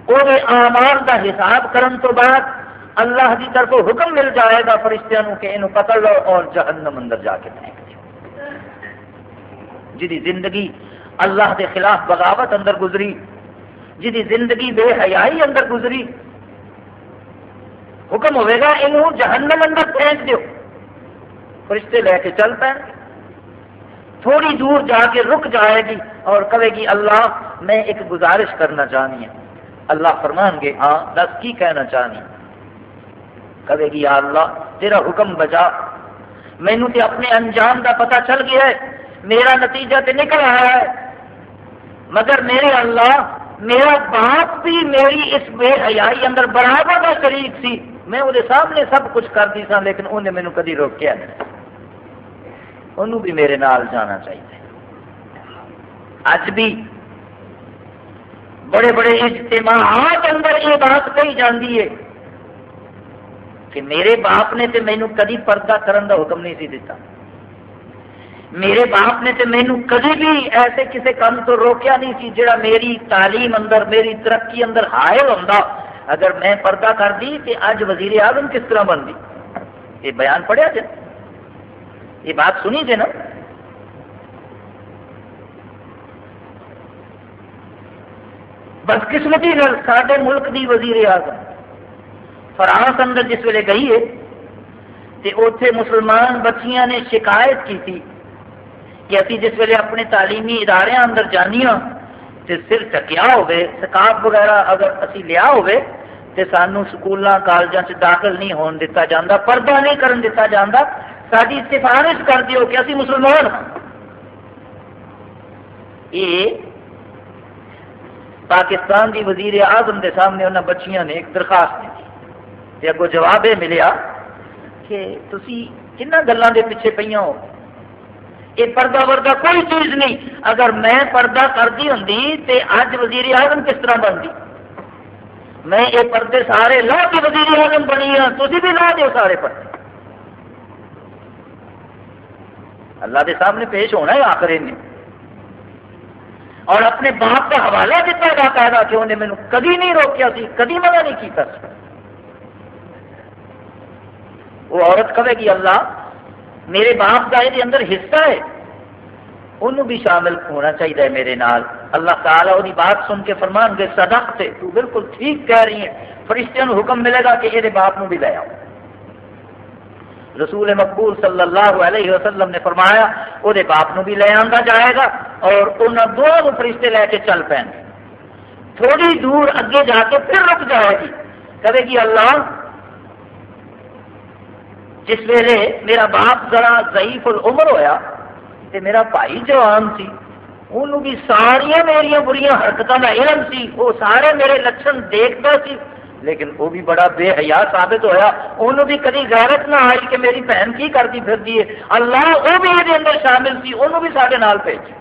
وہ آمان کا حساب کرن تو بعد اللہ کی طرف حکم مل جائے گا فرشتوں کہ یہ پکڑ لو اور جہنم اندر جا کے پھینک دو جی زندگی اللہ کے خلاف بغاوت اندر گزری جی زندگی بے حیائی اندر گزری، حکم ہوئے گا یہ جہنم اندر پھینک دو فرشتے لے کے چل پائیں تھوڑی دور جا کے رک جائے گی اور کہے گی، اللہ، میں ایک گزارش کرنا چاہنی ہے۔ اللہ فرمان گے ہاں دس کی کہنا چاہنی۔ کہے گی، یا اللہ، تیرا حکم بچا مینو تے اپنے انجام کا پتہ چل گیا ہے۔ میرا نتیجہ تے نکل آیا ہے۔ مگر میرے اللہ، میرا باپ بھی میری اس بے حیائی اندر برابر کا شریک سی۔ میں وہ سامنے سب کچھ کر دی سا لیکن انہیں مینو کدی روکیا نہیں۔ انہوں بھی میرے نال جانا چاہیے۔ اج بھی بڑے بڑے اجتماعات اندر یہ بات کہی جاتی ہے کہ میرے باپ نے تو مینو کدی پردہ کرن کا حکم نہیں سی دیتا میرے باپ نے تو مینو کدی بھی ایسے کسی کام تو روکیا نہیں سی جڑا میری تعلیم اندر، میری ترقی اندر حائل ہوں اگر میں پردہ کر دی تو اج وزیر اعظم کس طرح بن یہ بیان پڑھیا جائے۔ یہ بات سنی جے نا؟ بدقسمتی سارے ملک دی وزیر اعظم۔ فرانس اندر جس ویلے گئی ہے تو اتنے مسلمان بچیاں نے شکایت کی تھی کہ ابھی جس ویلے اپنے تعلیمی ادارے اندر جانی ہاں تو سر چکیا ہوئے سکاف وغیرہ اگر اسی لیا ہوئے تو سانو سکولوں کالجوں سے داخل نہیں ہون دیتا جاندہ پردہ نہیں کرن دیتا جاندہ ساری سفارش کر دیو کہ اسی مسلمان ہاں۔ یہ پاکستان دی وزیر اعظم دے سامنے انہوں بچیاں نے ایک درخواست دی اگو جواب یہ ملیا کہ تسی کن گلوں کے پیچھے پہ ہو؟ یہ پردہ وردہ کوئی چیز نہیں۔ اگر میں پردہ کرتی ہوں تو اج وزیر اعظم کس طرح بنتی میں یہ پردے سارے لا کے وزیر اعظم بنی ہوں تھی بھی لا دو سارے پردے۔ اللہ کے سامنے پیش ہونا ہے آخر نے اور اپنے باپ کا حوالہ دیتا باقاعدہ کہ انہیں مینو کدی نہیں روکیا سی کدی منع نہیں کیتا۔ سی وہ عورت کہے گی، اللہ، میرے باپ کا یہ اندر حصہ ہے انہوں بھی شامل ہونا چاہیے میرے نال۔ اللہ تعالیٰ وہ بات سن کے فرمان گے، صدق سے تو بالکل ٹھیک کہہ رہی ہے فرشتوں حکم ملے گا کہ یہ باپ بھی لے آؤ۔ رسول مقبول صلی اللہ علیہ وسلم نے فرمایا وہ باپ نو بھی لے آتا جائے گا اور انہوں دونوں فرشتے لے کے چل پے تھوڑی دور اگے جا کے پھر رک جائے گی۔ کہے گی، اللہ، جس ویلے میرا باپ ذرا ضعیف العمر ہویا تے میرا بھائی جوان سی انہوں بھی ساریا میری بری حرکتوں کا علم سی وہ سارے میرے لچھن دیکھتا سی۔ لیکن وہ بھی بڑا بے حیا ثابت ہویا۔ انہوں بھی کدی غیرت نہ آئی کہ میری بہن کی کرتی پھر ہے۔ اللہ وہ بھی یہ اندر شامل سی انہوں بھی سارے نال بھیج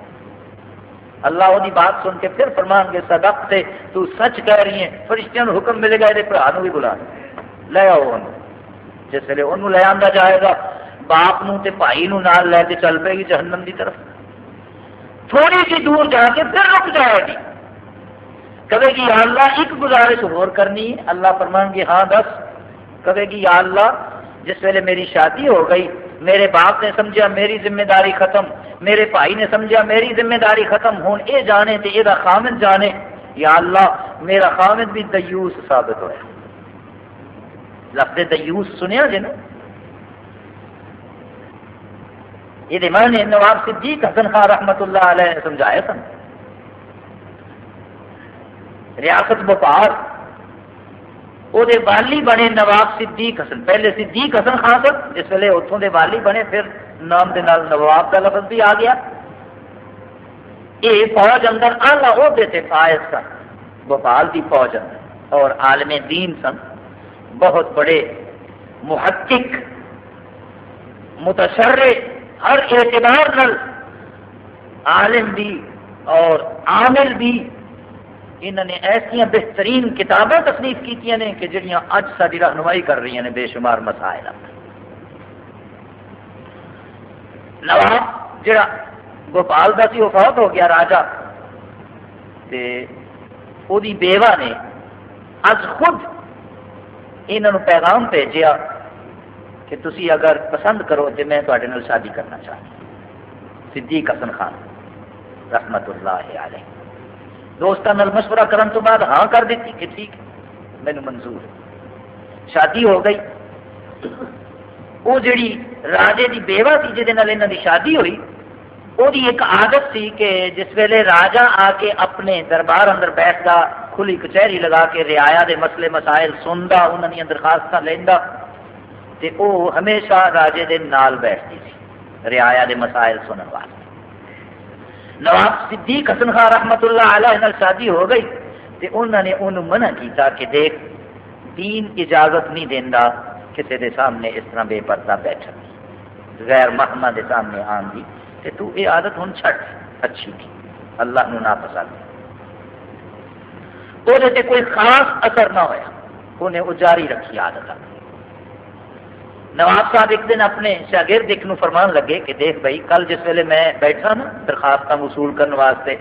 اللہ وہ بات سن کے پھر فرمان گے، صدق سے تو سچ کہہ رہی ہیں فرشتوں حکم ملے گا یہ برا بھی بلا لے آؤ انہوں جس ویلے انہوں لے آتا جائے گا، باپ نو تے بھائی نو نال لے کے چل پے گی جہنم کی طرف۔ تھوڑی سی دور جا کے پھر رک جائے گی۔ کہے گی، یا اللہ، ایک گزارش اور کرنی ہے۔ اللہ فرمان گی ہاں دس کہے گی، یا اللہ، جس ویلے میری شادی ہو گئی، میرے باپ نے سمجھا، میری ذمہ داری ختم، میرے بھائی نے سمجھا، میری ذمہ داری ختم ہوں اے جانے تے یہ خامد جانے۔ یا اللہ، میرا خامد بھی دیوس ثابت ہوا لفظ دیوس سنیا جی نا؟ یہ معنی نواب صدیق حسن خان رحمت اللہ علیہ نے سمجھایا سن ریاست بپار۔ وہ والی بنے نواب صدیق حسن۔ پہلے صدیق حسن خان سن جس ویلے اتوں کے والی بنے، پھر نام دے نال نواب کا لفظ بھی آ گیا۔ یہ فوج اندر آلہ عہدے سے فائز سن بھوپال کی فوج اندر۔ اور عالم دین سن، بہت بڑے محقق متشر ہر اعتبار نل عالم بھی اور عامل بھی انہوں نے ایسا بہترین کتابیں تصنیف کی کہ جڑیاں اج ساری رہنمائی کر رہی ہیں بے شمار مسائل۔ نواب جڑا گوپال کا سی، وہ فوت ہو گیا راجا بیوہ نے از خود انہوں پیغام بھیجا کہ تسی اگر پسند کرو تو میں تے شادی کرنا چاہتا صدیق حسن خان رحمت اللہ علیہ۔ دوستوں مشورہ کرنے تو بعد ہاں کر دیتی کہ ٹھیک مینو منظور ہے۔ شادی ہو گئی۔ وہ جڑی راجے دی بیوہ تھی جہد دی شادی ہوئی وہ ایک عادت سی کہ جس ویلے راجا آ کے اپنے دربار اندر بیٹھتا کھلی کچہری لگا کے رعایا دے مسئلے، مسائل سنتا انہوں نے درخواست لینا تے او ہمیشہ راجے دے نال بیٹھتی تھی، رعایا دے مسائل سنن واسطے۔ نواب صدیق حسن خان رحمت اللہ علیہ نال شادی ہو گئی تے انہوں نے انہوں منع کیتا کہ دیکھ، دین اجازت نہیں دینا کسی دے سامنے اس طرح بے پردہ بیٹھ غیر محمد دے سامنے آن دی۔ تے تو یہ عادت ہوں چھٹ اچھی تھی۔ اللہ نو ناپسند۔ وہ کوئی خاص اثر نہ ہوا انہیں وہ جاری رکھی عادت نواب صاحب ایک دن اپنے شاگرد ایک فرمان لگے کہ دیکھ بھائی، کل جس ویلے میں بیٹھا نا درخواست وصول کرنے واسطے،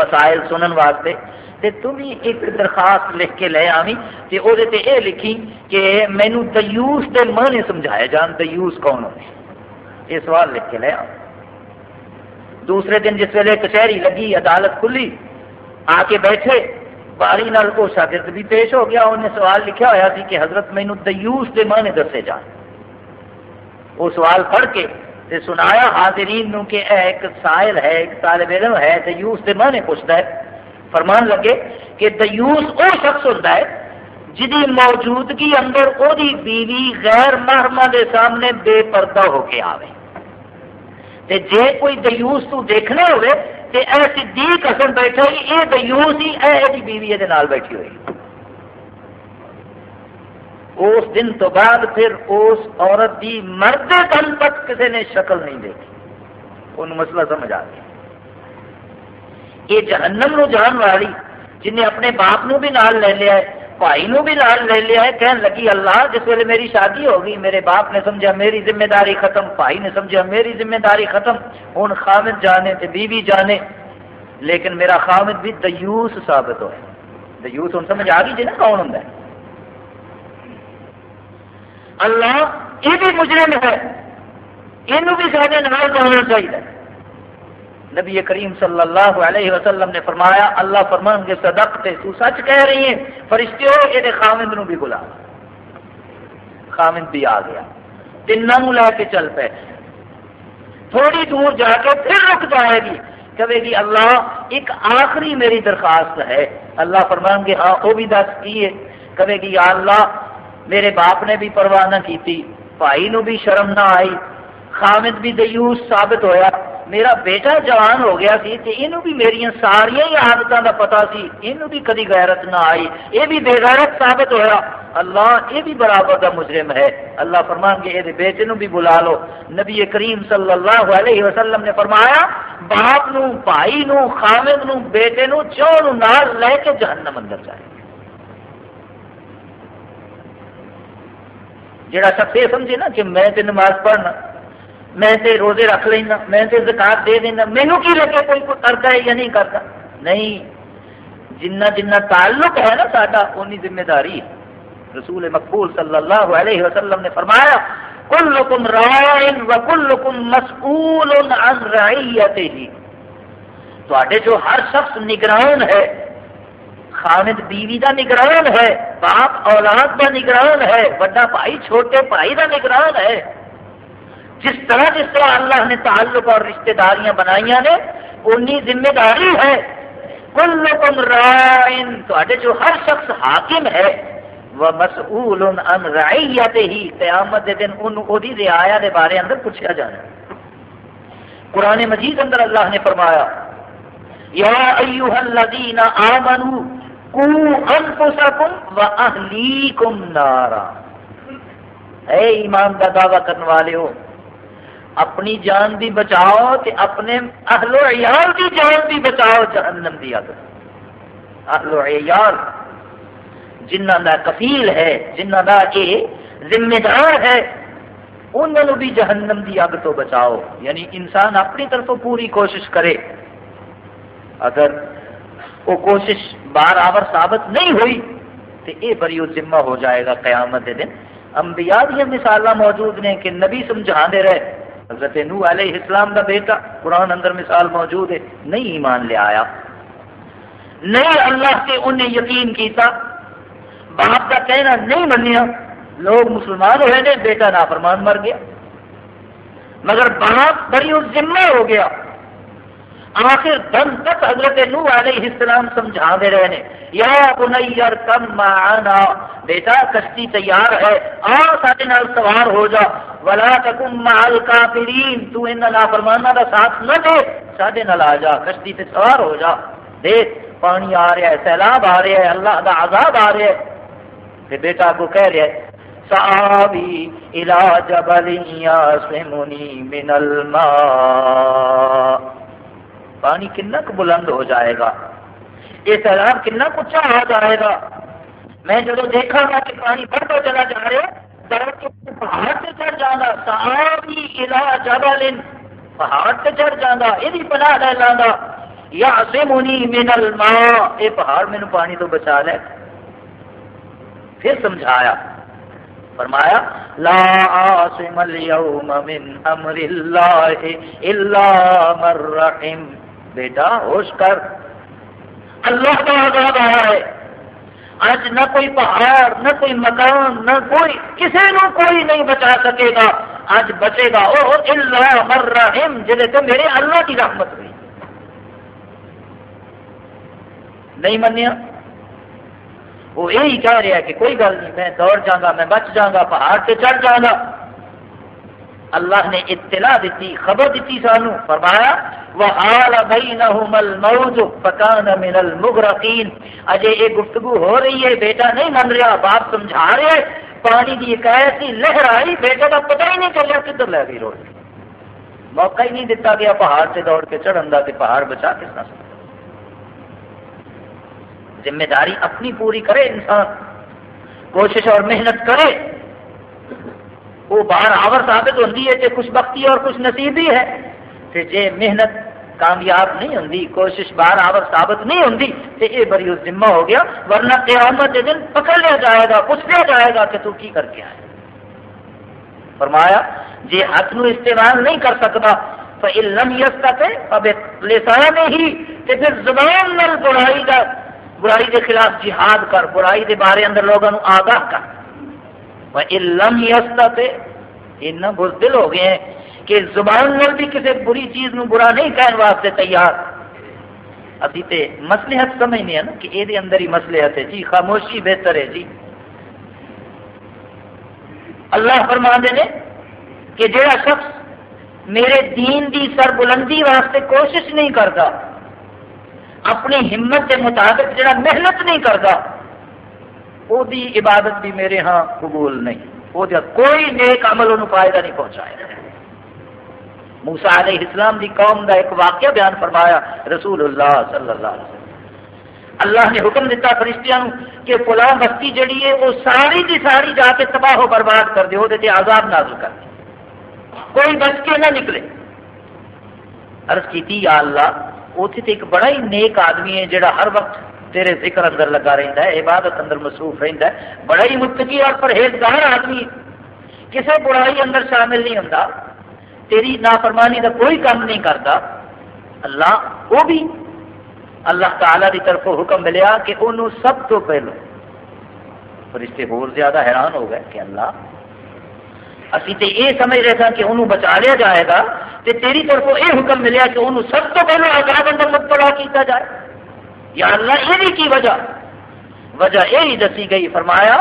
مسائل سنن واسطے، تے تم ہی ایک درخواست لکھ کے لے آویں تے او دے تے اے لکھی کہ مینو دیوس دے معنی سمجھایا جان، دیوس کون ہونے یہ سوال لکھ کے لے آ دوسرے دن جس ویلے کچہری لگی، عدالت کھلی آ کے بیٹھے، باری نال کو شاگرد بھی پیش ہو گیا، انہیں سوال لکھا ہوا سی کہ حضرت مینو دیوس دے معنی دسے جان۔ وہ سوال پڑھ کے تے سنایا، حاضرین نو کہ اے ایک سائل ہے، ایک طالب علم ہے، دیوس دے معنی پوچھتا ہے۔ فرمان لگے کہ دیوس او شخص ہوتا ہے جدی موجودگی اندر او دی بیوی غیر محرمہ دے سامنے بے پردہ ہو کے آوے۔ تے جے کوئی دیوس تو دیکھنے ہوئے، تے اے صدیق حسن بیٹھا ہی اے دیوس ہی اے دی بیوی دے نال بیٹھی ہوئی۔ اس دن تو بعد پھر اس عورت کی مرد دن تک کسی نے شکل نہیں دیکھی۔ ان مسئلہ سمجھ آ گیا۔ یہ جہنم نو جان والی جنہیں اپنے باپ نو بھی نال لے لیا ہے، بھائی نو بھی نال لے لیا ہے، کہن لگی، اللہ، جس ویلے میری شادی ہو گئی، میرے باپ نے سمجھا، میری ذمہ داری ختم، بھائی نے سمجھا، میری ذمہ داری ختم ہوں خامد جانے تے بیوی جانے، لیکن میرا خامد بھی دیوس ثابت ہوئے۔ دیوس ہوں سمجھ آ گئی جی نا کون ہوں اللہ یہ بھی مجرم ہے۔ یہ بھی سارے نال ہونا چاہیے۔ نبی کریم صلی اللہ علیہ وسلم نے فرمایا، اللہ فرمان کے صدق تے تو سچ کہہ رہی ہیں، فرشتے ہو، یہ خامد نو بھی بلا۔ خامد بھی آ گیا۔ تینوں لے کے چل پے۔ تھوڑی دور جا کے پھر رک جائے گی۔ کہے گی، اللہ، ایک آخری میری درخواست ہے۔ اللہ فرمان کے ہاں وہ بھی دس کی ہے۔ کہے گی، یا اللہ میرے باپ نے بھی پرواہ نہ کی بھائی نو بھی شرم نہ آئی، خامد بھی دیوس ثابت ہویا، میرا بیٹا جوان ہو گیا سی تے اینو بھی میری ساریا ہی آدتوں کا پتا سی، اینو بھی کدی غیرت نہ آئی یہ بھی بے غیرت ثابت ہویا۔ اللہ یہ بھی برابر کا مجرم ہے۔ اللہ فرمان گے یہ بیٹے نو بھی بلا لو۔ نبی کریم صلی اللہ علیہ وسلم نے فرمایا، باپ نو، بھائی نو، خامد نو، بیٹے نو چون نال لے کے جہنم اندر جائے۔ جڑا شخص یہ سمجھے نا کہ میں تے نماز پڑھنا میں تے روزے رکھ لینا میں تے زکات دے دینا مینو کی لگے کوئی کوئی کرتا ہے یا نہیں کرتا نہیں جنہ جنہ تعلق ہے نا ساڈا اونی ذمہ داری رسول مقبول صلی اللہ علیہ وسلم نے فرمایا کلکم رائن و کلکم مسئول عن رعیته تو جو ہر شخص نگران ہے خامد بیوی دا نگران ہے، باپ اولاد دا نگران ہے، بڑا بھائی چھوٹے بھائی دا نگران ہے۔ جس طرح جس طرح اللہ نے تعلق اور رشتہ داریاں بنائی نے انی ذمہ داری ہے۔ کل رائن تے جو ہر شخص حاکم ہے۔ وہ مسئول ان رعیت ہی قیامت دن ان دی رعایا دے بارے اندر پوچھا جانا۔ قرآن مجید اندر اللہ نے فرمایا، یا ایوہ الذین آمنو آمنوا نارا۔ اے ایمان کا دعوی کرنے والے ہو، اپنی جان بھی بچاؤ تے اپنے اہل و عیال کی جان بھی بچاؤ جہنم دی عادت اہل و عیال جنہ دا کفیل ہے جنہ دا یہ ذمہ دار ہے انہوں بھی جہنم دی اگ تو بچاؤ۔ یعنی انسان اپنی طرف پوری کوشش کرے۔ اگر وہ کوشش بار آور ثابت نہیں ہوئی تو یہ بری ذمہ ہو جائے گا قیامت دن۔ انبیاء دیا مثال موجود نے کہ نبی سمجھا دے رہے۔ حضرت نو علیہ السلام کا بیٹا قرآن اندر مثال موجود ہے، نہیں ایمان لے آیا۔ نہیں اللہ سے انہیں یقین کیتا۔ باپ کا کہنا نہیں منیا۔ لوگ مسلمان ہوئے نے، بیٹا نافرمان مر گیا۔ مگر باپ بڑی ذمہ ہو گیا۔ آخر دم تک حضرت نو علیہ السلام سمجھا دے رہے۔ ہیں یا بنیر کم معنا، بیٹا، کشتی تیار ہے۔ آ سارے نال سوار ہو جا ولا تکم مع الکافرین۔ تو ان نافرمانہ دا ساتھ نہ دے۔ سارے نال آ جا، کشتی تے سوار ہو جا۔ دیکھ، پانی آ رہا ہے، سیلاب آ رہا ہے، اللہ دا عذاب آ رہا ہے۔ تے بیٹا کو کہہ رہا ہے سآوی الى جبل یاسمنی من الماء. پانی کنا بلند ہو جائے گا۔ یہ سیلاب کنا کچا ہو جائے گا۔ میں جب دیکھا گا کہ پانی بڑھتا چلا جا رہا پہاڑ سے چڑھ جانا ساری علا جبل پہاڑ سے چڑھ جانا، یہ پناہ لے لانا یا سمنی من الماء۔ یہ پہاڑ مینو پانی تو بچا لے۔ پھر سمجھایا۔ فرمایا، لا عاصم اليوم من امر اللہ الا من رحم۔ بیٹا ہوش کر۔ اللہ کا عذاب آیا ہے۔ اج نہ کوئی پہاڑ، نہ کوئی مکان، نہ کوئی، کسی نو کوئی نہیں بچا سکے گا۔ اج بچے گا۔ او اللہ مر رحم جلے تو میرے اللہ کی رحمت ہوئی۔ نہیں منیا؟ وہ یہی کہہ رہا ہے کہ کوئی گل نہیں، میں دوڑ جاگا میں بچ جاگا پہاڑ سے چڑھ جاگا اللہ نے اطلاع دیتی، خبر دیتی سانو، فرمایا، وحال بینہم الموج فکان من المغرقین اجے یہ گفتگو ہو رہی ہے، بیٹا نہیں من رہا، باپ سمجھا رہے پانی کی ایک ایسی لہر آئی، بیٹے کا پتہ ہی نہیں چلیا کدھر لے گئی روڈ۔ موقع ہی نہیں دیتا گیا پہاڑ سے دوڑ کے چڑھن کا پہاڑ بچا کس نہ ذمہ داری اپنی پوری کرے انسان۔ کوشش اور محنت کرے۔ وہ بار آور ثابت ہوتی ہے کہ خوش بختی اور خوش نصیبی ہے۔ کہ جے محنت کامیاب نہیں ہوں کوشش بار آور ثابت نہیں ہوں تو یہ بڑی ذمہ ہو گیا، ورنہ قیامت کے دن پکڑ لیا جائے گا، پوچھ لیا جائے گا کہ تو کی کر کے آئے۔ فرمایا جی ہاتھ نو استعمال نہیں کر سکتا تو علم یس کا اب لسان ہی تے پھر زبان نال برائی کا برائی کے خلاف جہاد کر، برائی کے بارے اندر لوگوں آگاہ کر۔ علم یستا اتنا بزدل ہو گئے ہیں کہ زبان نل بھی کسی بری چیز نو برا نہیں کہنے واسطے تیار۔ ابھی تے مسلحت سمجھنے ہیں نا کہ یہ اندر ہی مسلحت ہے۔ جی خاموشی بہتر ہے جی۔ اللہ فرما نے کہ جڑا شخص میرے دین دی سر بلندی واسطے کوشش نہیں کرتا اپنی ہمت کے مطابق جڑا محنت نہیں کرتا وہ عبادت بھی میرے ہاں قبول نہیں وہ کوئی نیک عمل انہوں فائدہ نہیں پہنچائے موسا علیہ السلام دی قوم دا ایک واقعہ بیان فرمایا رسول اللہ صلی اللہ علیہ وسلم اللہ نے حکم دیتا فرشتیاں کہ فلاں بستی جڑی ہے وہ ساری دی ساری جا کے تباہ و برباد کر دے وہ آزاد نازل کر دے کوئی بچ کے نہ نکلے عرض کی یا اللہ اتنے تو ایک بڑا ہی نیک آدمی ہے جڑا ہر وقت تیرے ذکر اندر لگا رہتا ہے، عبادت اندر مصروف رہتا ہے۔ بڑا ہی متقی اور پرہیزگار آدمی کسی برائی اندر شامل نہیں ہوتا تیری نافرمانی کا کوئی کام نہیں کرتا اللہ، وہ بھی۔ اللہ تعالی کی طرف حکم ملیا کہ انہوں سب تو پہلو۔ فرشتے اور زیادہ حیران ہو گئے کہ اللہ، اسی تے یہ سمجھ رہے تھا کہ انہوں بچا لیا جائے گا۔ تے تیری طرف یہ حکم ملیا کہ انہوں سب تو پہلو آزاد اندر مبتلا کیتا جائے۔ یا اللہ یہ کی وجہ وجہ یہی دسی گئی، فرمایا،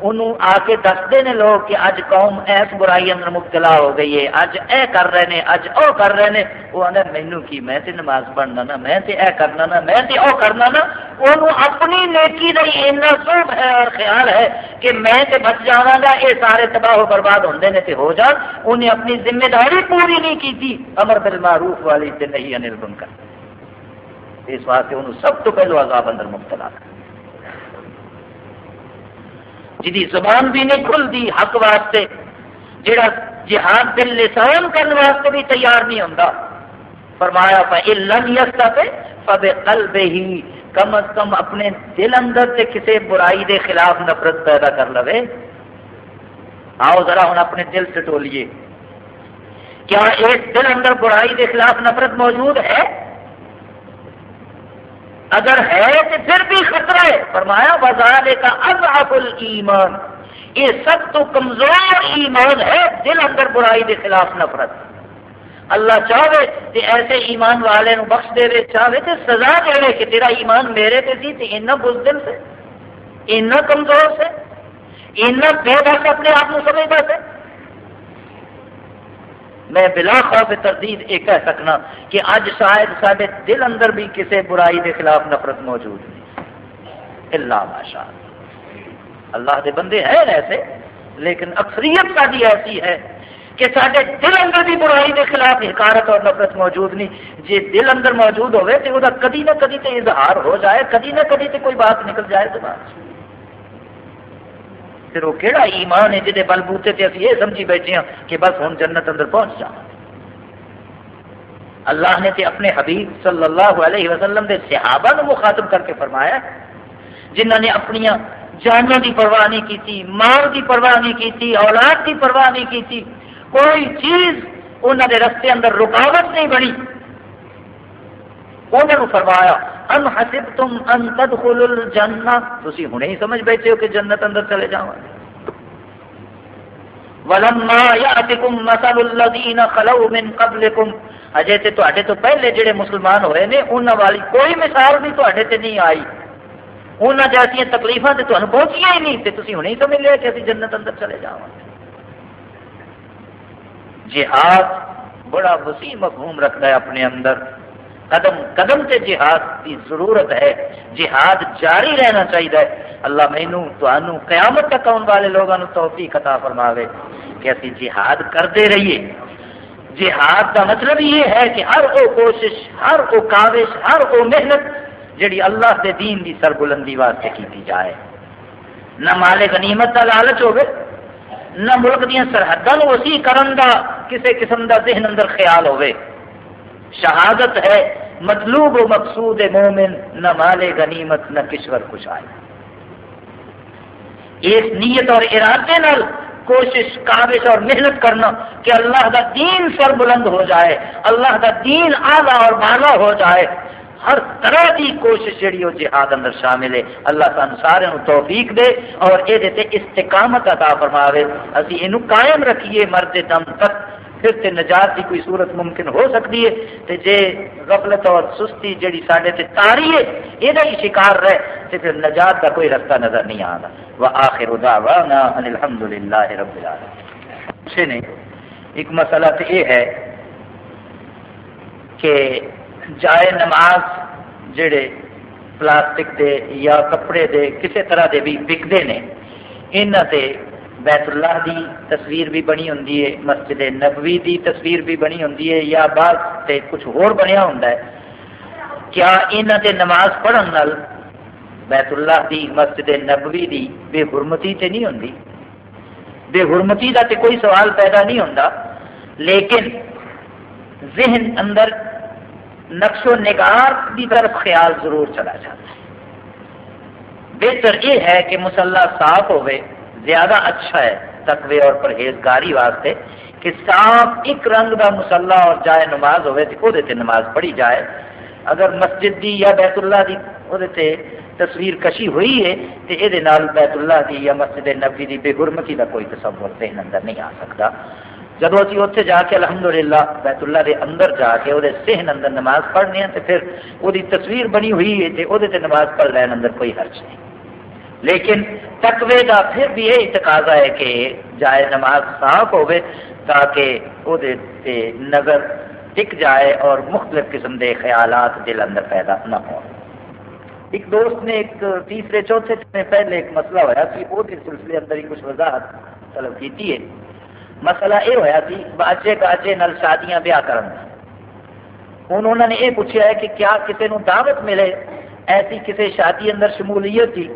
انہوں آ کے دستے نے لوگ کہ اج قوم ایس برائی اندر مبتلا ہو گئی ہے اج اے کر رہے ہیں اج او کر رہے ہیں وہ آدھے مینو کی، میں تے نماز پڑھنا نا، میں تے اے کرنا نا، میں تے او کرنا نا۔ انہوں اپنی نیکی کا اتنا سوب ہے اور خیال ہے کہ میں تے بچ جانا گا یہ سارے تباہ و برباد ہوندے نے تے ہو جان۔ انہیں اپنی ذمہ داری پوری نہیں کی تھی، امر بالمعروف والی تے نہیں انل بن بنکر اس واسطے انہوں سب تو پہلو عذاب اندر مبتلا کر جی زبان بھی نہیں کھل دی حق واسطے، جڑا جہاد دل لسان کرنے واسطے بھی تیار نہیں ہوتا فرمایا فَإِلَّمْ کم از کم اپنے دل اندر سے کسی برائی دے خلاف نفرت پیدا کر لوے۔ آؤ ذرا ہوں اپنے دل سے ٹولیے۔ کیا اس دل اندر برائی دے خلاف نفرت موجود ہے؟ اگر ہے تو پھر بھی خطرہ ہے۔ فرمایا بازار کا اضعف ایمان یہ سب تو کمزور ایمان ہے، دل اندر برائی کے خلاف نفرت۔ اللہ چاہے کہ ایسے ایمان والے نو بخش دے رہے چاہے تو سزا دے رہے کہ تیرا ایمان میرے تے سی اتنا بزدل سے، اتنا کمزور سے، اتنا بے بس اپنے آپ کو سمجھتا سے میں بلا خوف تردید یہ کہہ سکنا کہ اج شاید سارے دل اندر بھی کسی برائی کے خلاف نفرت موجود نہیں۔ اللہ ماشاء اللہ۔ دے بندے ہیں ایسے، لیکن اکثریت کا بھی ایسی ہے کہ سارے دل اندر بھی برائی کے خلاف حکارت اور نفرت موجود نہیں۔ جی دل اندر موجود ہوئے تو وہ کدی نہ کدی تو اظہار ہو جائے، کدی نہ کدی تو کوئی بات نکل جائے تو بات۔ پھر وہ کہڑا ایمان ہے جہاں بل بوتے اسی یہ سمجھی بیٹھے ہیں کہ بس ہوں جنت اندر پہنچ جا اللہ نے تے اپنے حبیب صلی اللہ علیہ وسلم دے صحابہ کو مخاطب کر کے فرمایا جنہوں نے اپنی جانوں کی پرواہ نہیں کی مال کی پرواہ نہیں کی اولاد کی پرواہ نہیں کی کوئی چیز انہوں نے رستے اندر رکاوٹ نہیں بنی۔ انہوں نے فرمایا ان حسب تم ان تدخل الجنہ تسی ہنے ہی سمجھ بیٹھے ہو کہ جنت اندر چلے جاؤ ولما یاتکم مثل الذین خلو من قبلکم اجے تے تواڈے تو پہلے جڑے مسلمان ہوئے نے انہاں والی کوئی مثال بھی تواڈے تے نہیں آئی۔ انہاں جیسیاں تکلیفاں تے تانوں پہنچیاں ہی نہیں۔ تے تسی ہنے ہی سمجھ لیا کہ اسی جنت اندر چلے جاواں جہاد بڑا وسیع مفہوم رکھتا ہے اپنے اندر۔ قدم قدم سے جہاد کی ضرورت ہے۔ جہاد جاری رہنا چاہیے۔ اللہ مینو تو قیامت تک آنے والے لوگوں توفیق عطا فرماوے کہ اسی جہاد کرتے رہیے۔ جہاد کا مطلب یہ ہے کہ ہر وہ کوشش، ہر وہ کاوش، ہر وہ محنت جڑی اللہ کے دین کی سربلندی واسطے کی جائے۔ نہ مال غنیمت کا لالچ ہوگی نہ ملک دیا سرحدوں وسیع کرن دا کسی قسم دا ذہن اندر خیال ہوئے شہادت ہے، مطلوب و مقصود مومن، نہ مال غنیمت، نہ کشور خوش اس نیت اور ارادے نال کوشش، کاوش اور محنت کرنا کہ اللہ دا دین سر بلند ہو جائے، اللہ دا دین آلہ اور بالا ہو جائے۔ ہر طرح کی کوشش جڑی وہ جہاد اندر شامل ہے۔ اللہ سان سارے توفیق دے اور یہ استقامت عطا فرماوے۔ اسی یہ قائم رکھیے مرد دم تک۔ پھر تے نجات کی کوئی صورت ممکن ہو سکتی ہے تے جے غفلت اور سستی جڑی سارے تے تاری ہے یہ ہی شکار رہے تے پھر نجات کا کوئی رستہ نظر نہیں آتا وہ آخر دعوانا ان الحمد للہ رب العالمین۔ نے ایک مسئلہ تو یہ ہے کہ جائے نماز جڑے پلاسٹک دے یا کپڑے دے کسی طرح دے بھی بکتے ہیں یہاں سے بیت اللہ دی تصویر بھی بنی ہوں مسجد نبوی دی تصویر بھی بنی ہوں یا بعض تے کچھ ہور بنیا ہوں کیا یہاں سے نماز پڑھن نال بیت اللہ دی مسجد نبوی دی بے حرمتی تے نہیں ہوں بے حرمتی کا تے کوئی سوال پیدا نہیں ہوتا لیکن ذہن اندر نقش و نگار کی طرف خیال ضرور چلا جاتا ہے۔ بہتر یہ ہے کہ مسلح صاف ہوئے زیادہ اچھا ہے تقوی اور پرہیزگاری واسطے کہ صاف ایک رنگ کا مسلح اور جائے نماز ہوئے تو وہ نماز پڑھی جائے۔ اگر مسجد دی یا بیت اللہ دی وہ تصویر کشی ہوئی ہے تو یہ بیت اللہ دی یا مسجد نبی دی بے حرمتی کا کوئی تصور ذہن اندر نہیں آ سکتا۔ جب اسی اتنے جا کے الحمدللہ بیت اللہ دے اندر جا کے وہ سہن اندر نماز پڑھنے ہیں تو پھر وہ تصویر بنی ہوئی ہے تو وہ نماز پڑھ لین اندر کوئی حرج نہیں۔ لیکن تقوی کا پھر بھی یہ تقاضا ہے کہ جائے نماز صاف ہوے تاکہ وہ نظر ٹک جائے اور مختلف قسم کے خیالات دل اندر پیدا نہ ہو ایک دوست نے ایک تیسرے چوتھے میں پہلے ایک مسئلہ ہوا کہ وہ سلسلے اندر ہی کچھ وضاحت طلب کی ہے مسئلہ یہ ہوا سی باجے گاجے نال شادیاں بیاہ کرن۔ ہوں انہوں نے یہ پوچھا ہے کہ کیا کسی نو دعوت ملے؟ ایسی کسی شادی اندر شمولیت تھی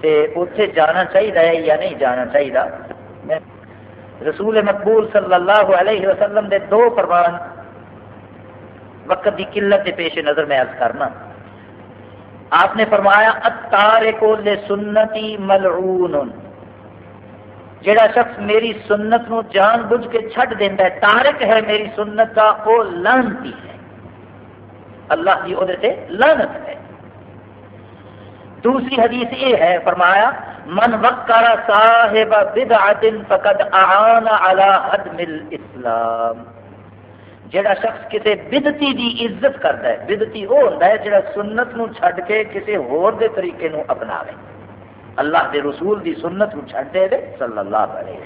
تے اتنے جانا چاہیے یا نہیں جانا چاہیے رسول مقبول صلی اللہ علیہ وسلم دے دو فرمان وقت کی قلت کے پیش نظر میں عرض کرنا۔ آپ نے فرمایا اتارے کو سنتی ملعون۔ جڑا شخص میری سنت نو جان بوجھ کے چھڈ دینا ہے تارک ہے میری سنت کا وہ لانتی ہے۔ اللہ کی وہ لانت ہے۔ دوسری حدیث یہ ہے، فرمایا، من وقر صاحب بدعت فقد اعان على حدم الاسلام جڑا شخص کسی بدتی دی عزت کرتا ہے، بدتی وہ ہوتا ہے جڑا سنت نو چھڈ کے کسی ہور دے طریقے نو اپناوے۔ اللہ دے رسول دی سنت نو چھڈ دے صلی اللہ علیہ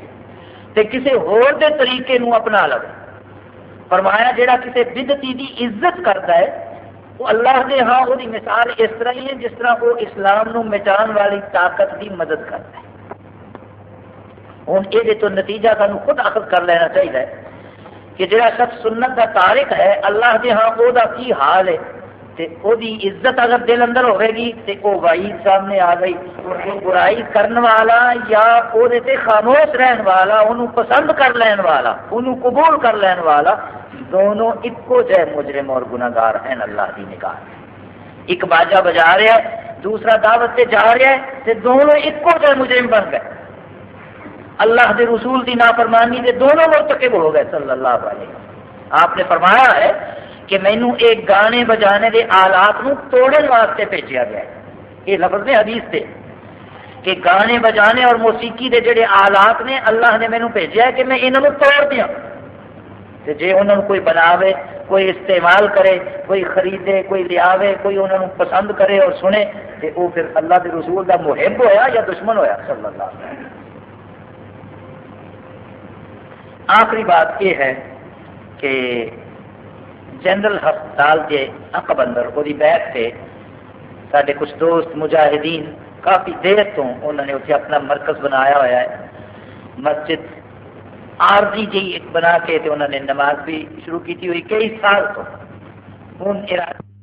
تے کسی ہور دے طریقے نو اپنا لو۔ فرمایا، جڑا کسی بدتی دی عزت کرتا ہے وہ اللہ دے ہاں وہ مثال اس طرح ہی ہے جس طرح وہ اسلام نو مٹان والی طاقت کی مدد کرتا ہے۔ ہوں یہ تو نتیجہ سانو خود اخذ کر لینا چاہیے کہ جڑا شخص سنت کا تارک ہے، اللہ کے ہاں وہ کی حال ہے؟ تے او دی عزت اگر دل اندر ہوئے گی تے او وعید سامنے آ گئی۔ برائی کرن والا یا او دے تے خاموش رہن والا انہوں پسند کر لین والا انہوں قبول کر لین والا، دونوں اکو جہ مجرم اور گناہگار ہیں، اللہ دی نگاہ۔ ایک باجا بجا رہا ہے، دوسرا دعوت سے جا رہا ہے، تے دونوں اکو جہ مجرم بن گئے۔ اللہ دے رسول دی نافرمانی دے دونوں مرتکب ہو گئے، صلی اللہ علیہ وسلم۔ آپ نے فرمایا ہے کہ مینو ایک گانے بجانے دے آلات نو توڑن واسطے بھیجا گیا یہ لفظ نے حدیث سے کہ گانے بجانے اور موسیقی دے جڑے آلات نے اللہ نے مینو بھیجا کہ میں انہوں توڑ دیا تو جی انہوں کوئی بناوے، کوئی استعمال کرے، کوئی خریدے، کوئی لیا کوئی انہوں پسند کرے اور سنے تو وہ پھر اللہ کے رسول کا محب ہویا یا دشمن ہویا؟ صلی اللہ علیہ وسلم۔ آخری بات یہ ہے کہ جنرل ہسپتال کے اقب اندر وہی بیٹھ سے سارے کچھ دوست مجاہدین کافی دیر تو انہوں نے اتنے اپنا مرکز بنایا ہوا ہے۔ مسجد آرزی جی ایک بنا کے انہوں نے نماز بھی شروع کی ہوئی کئی سال تو۔ ہوں ارادہ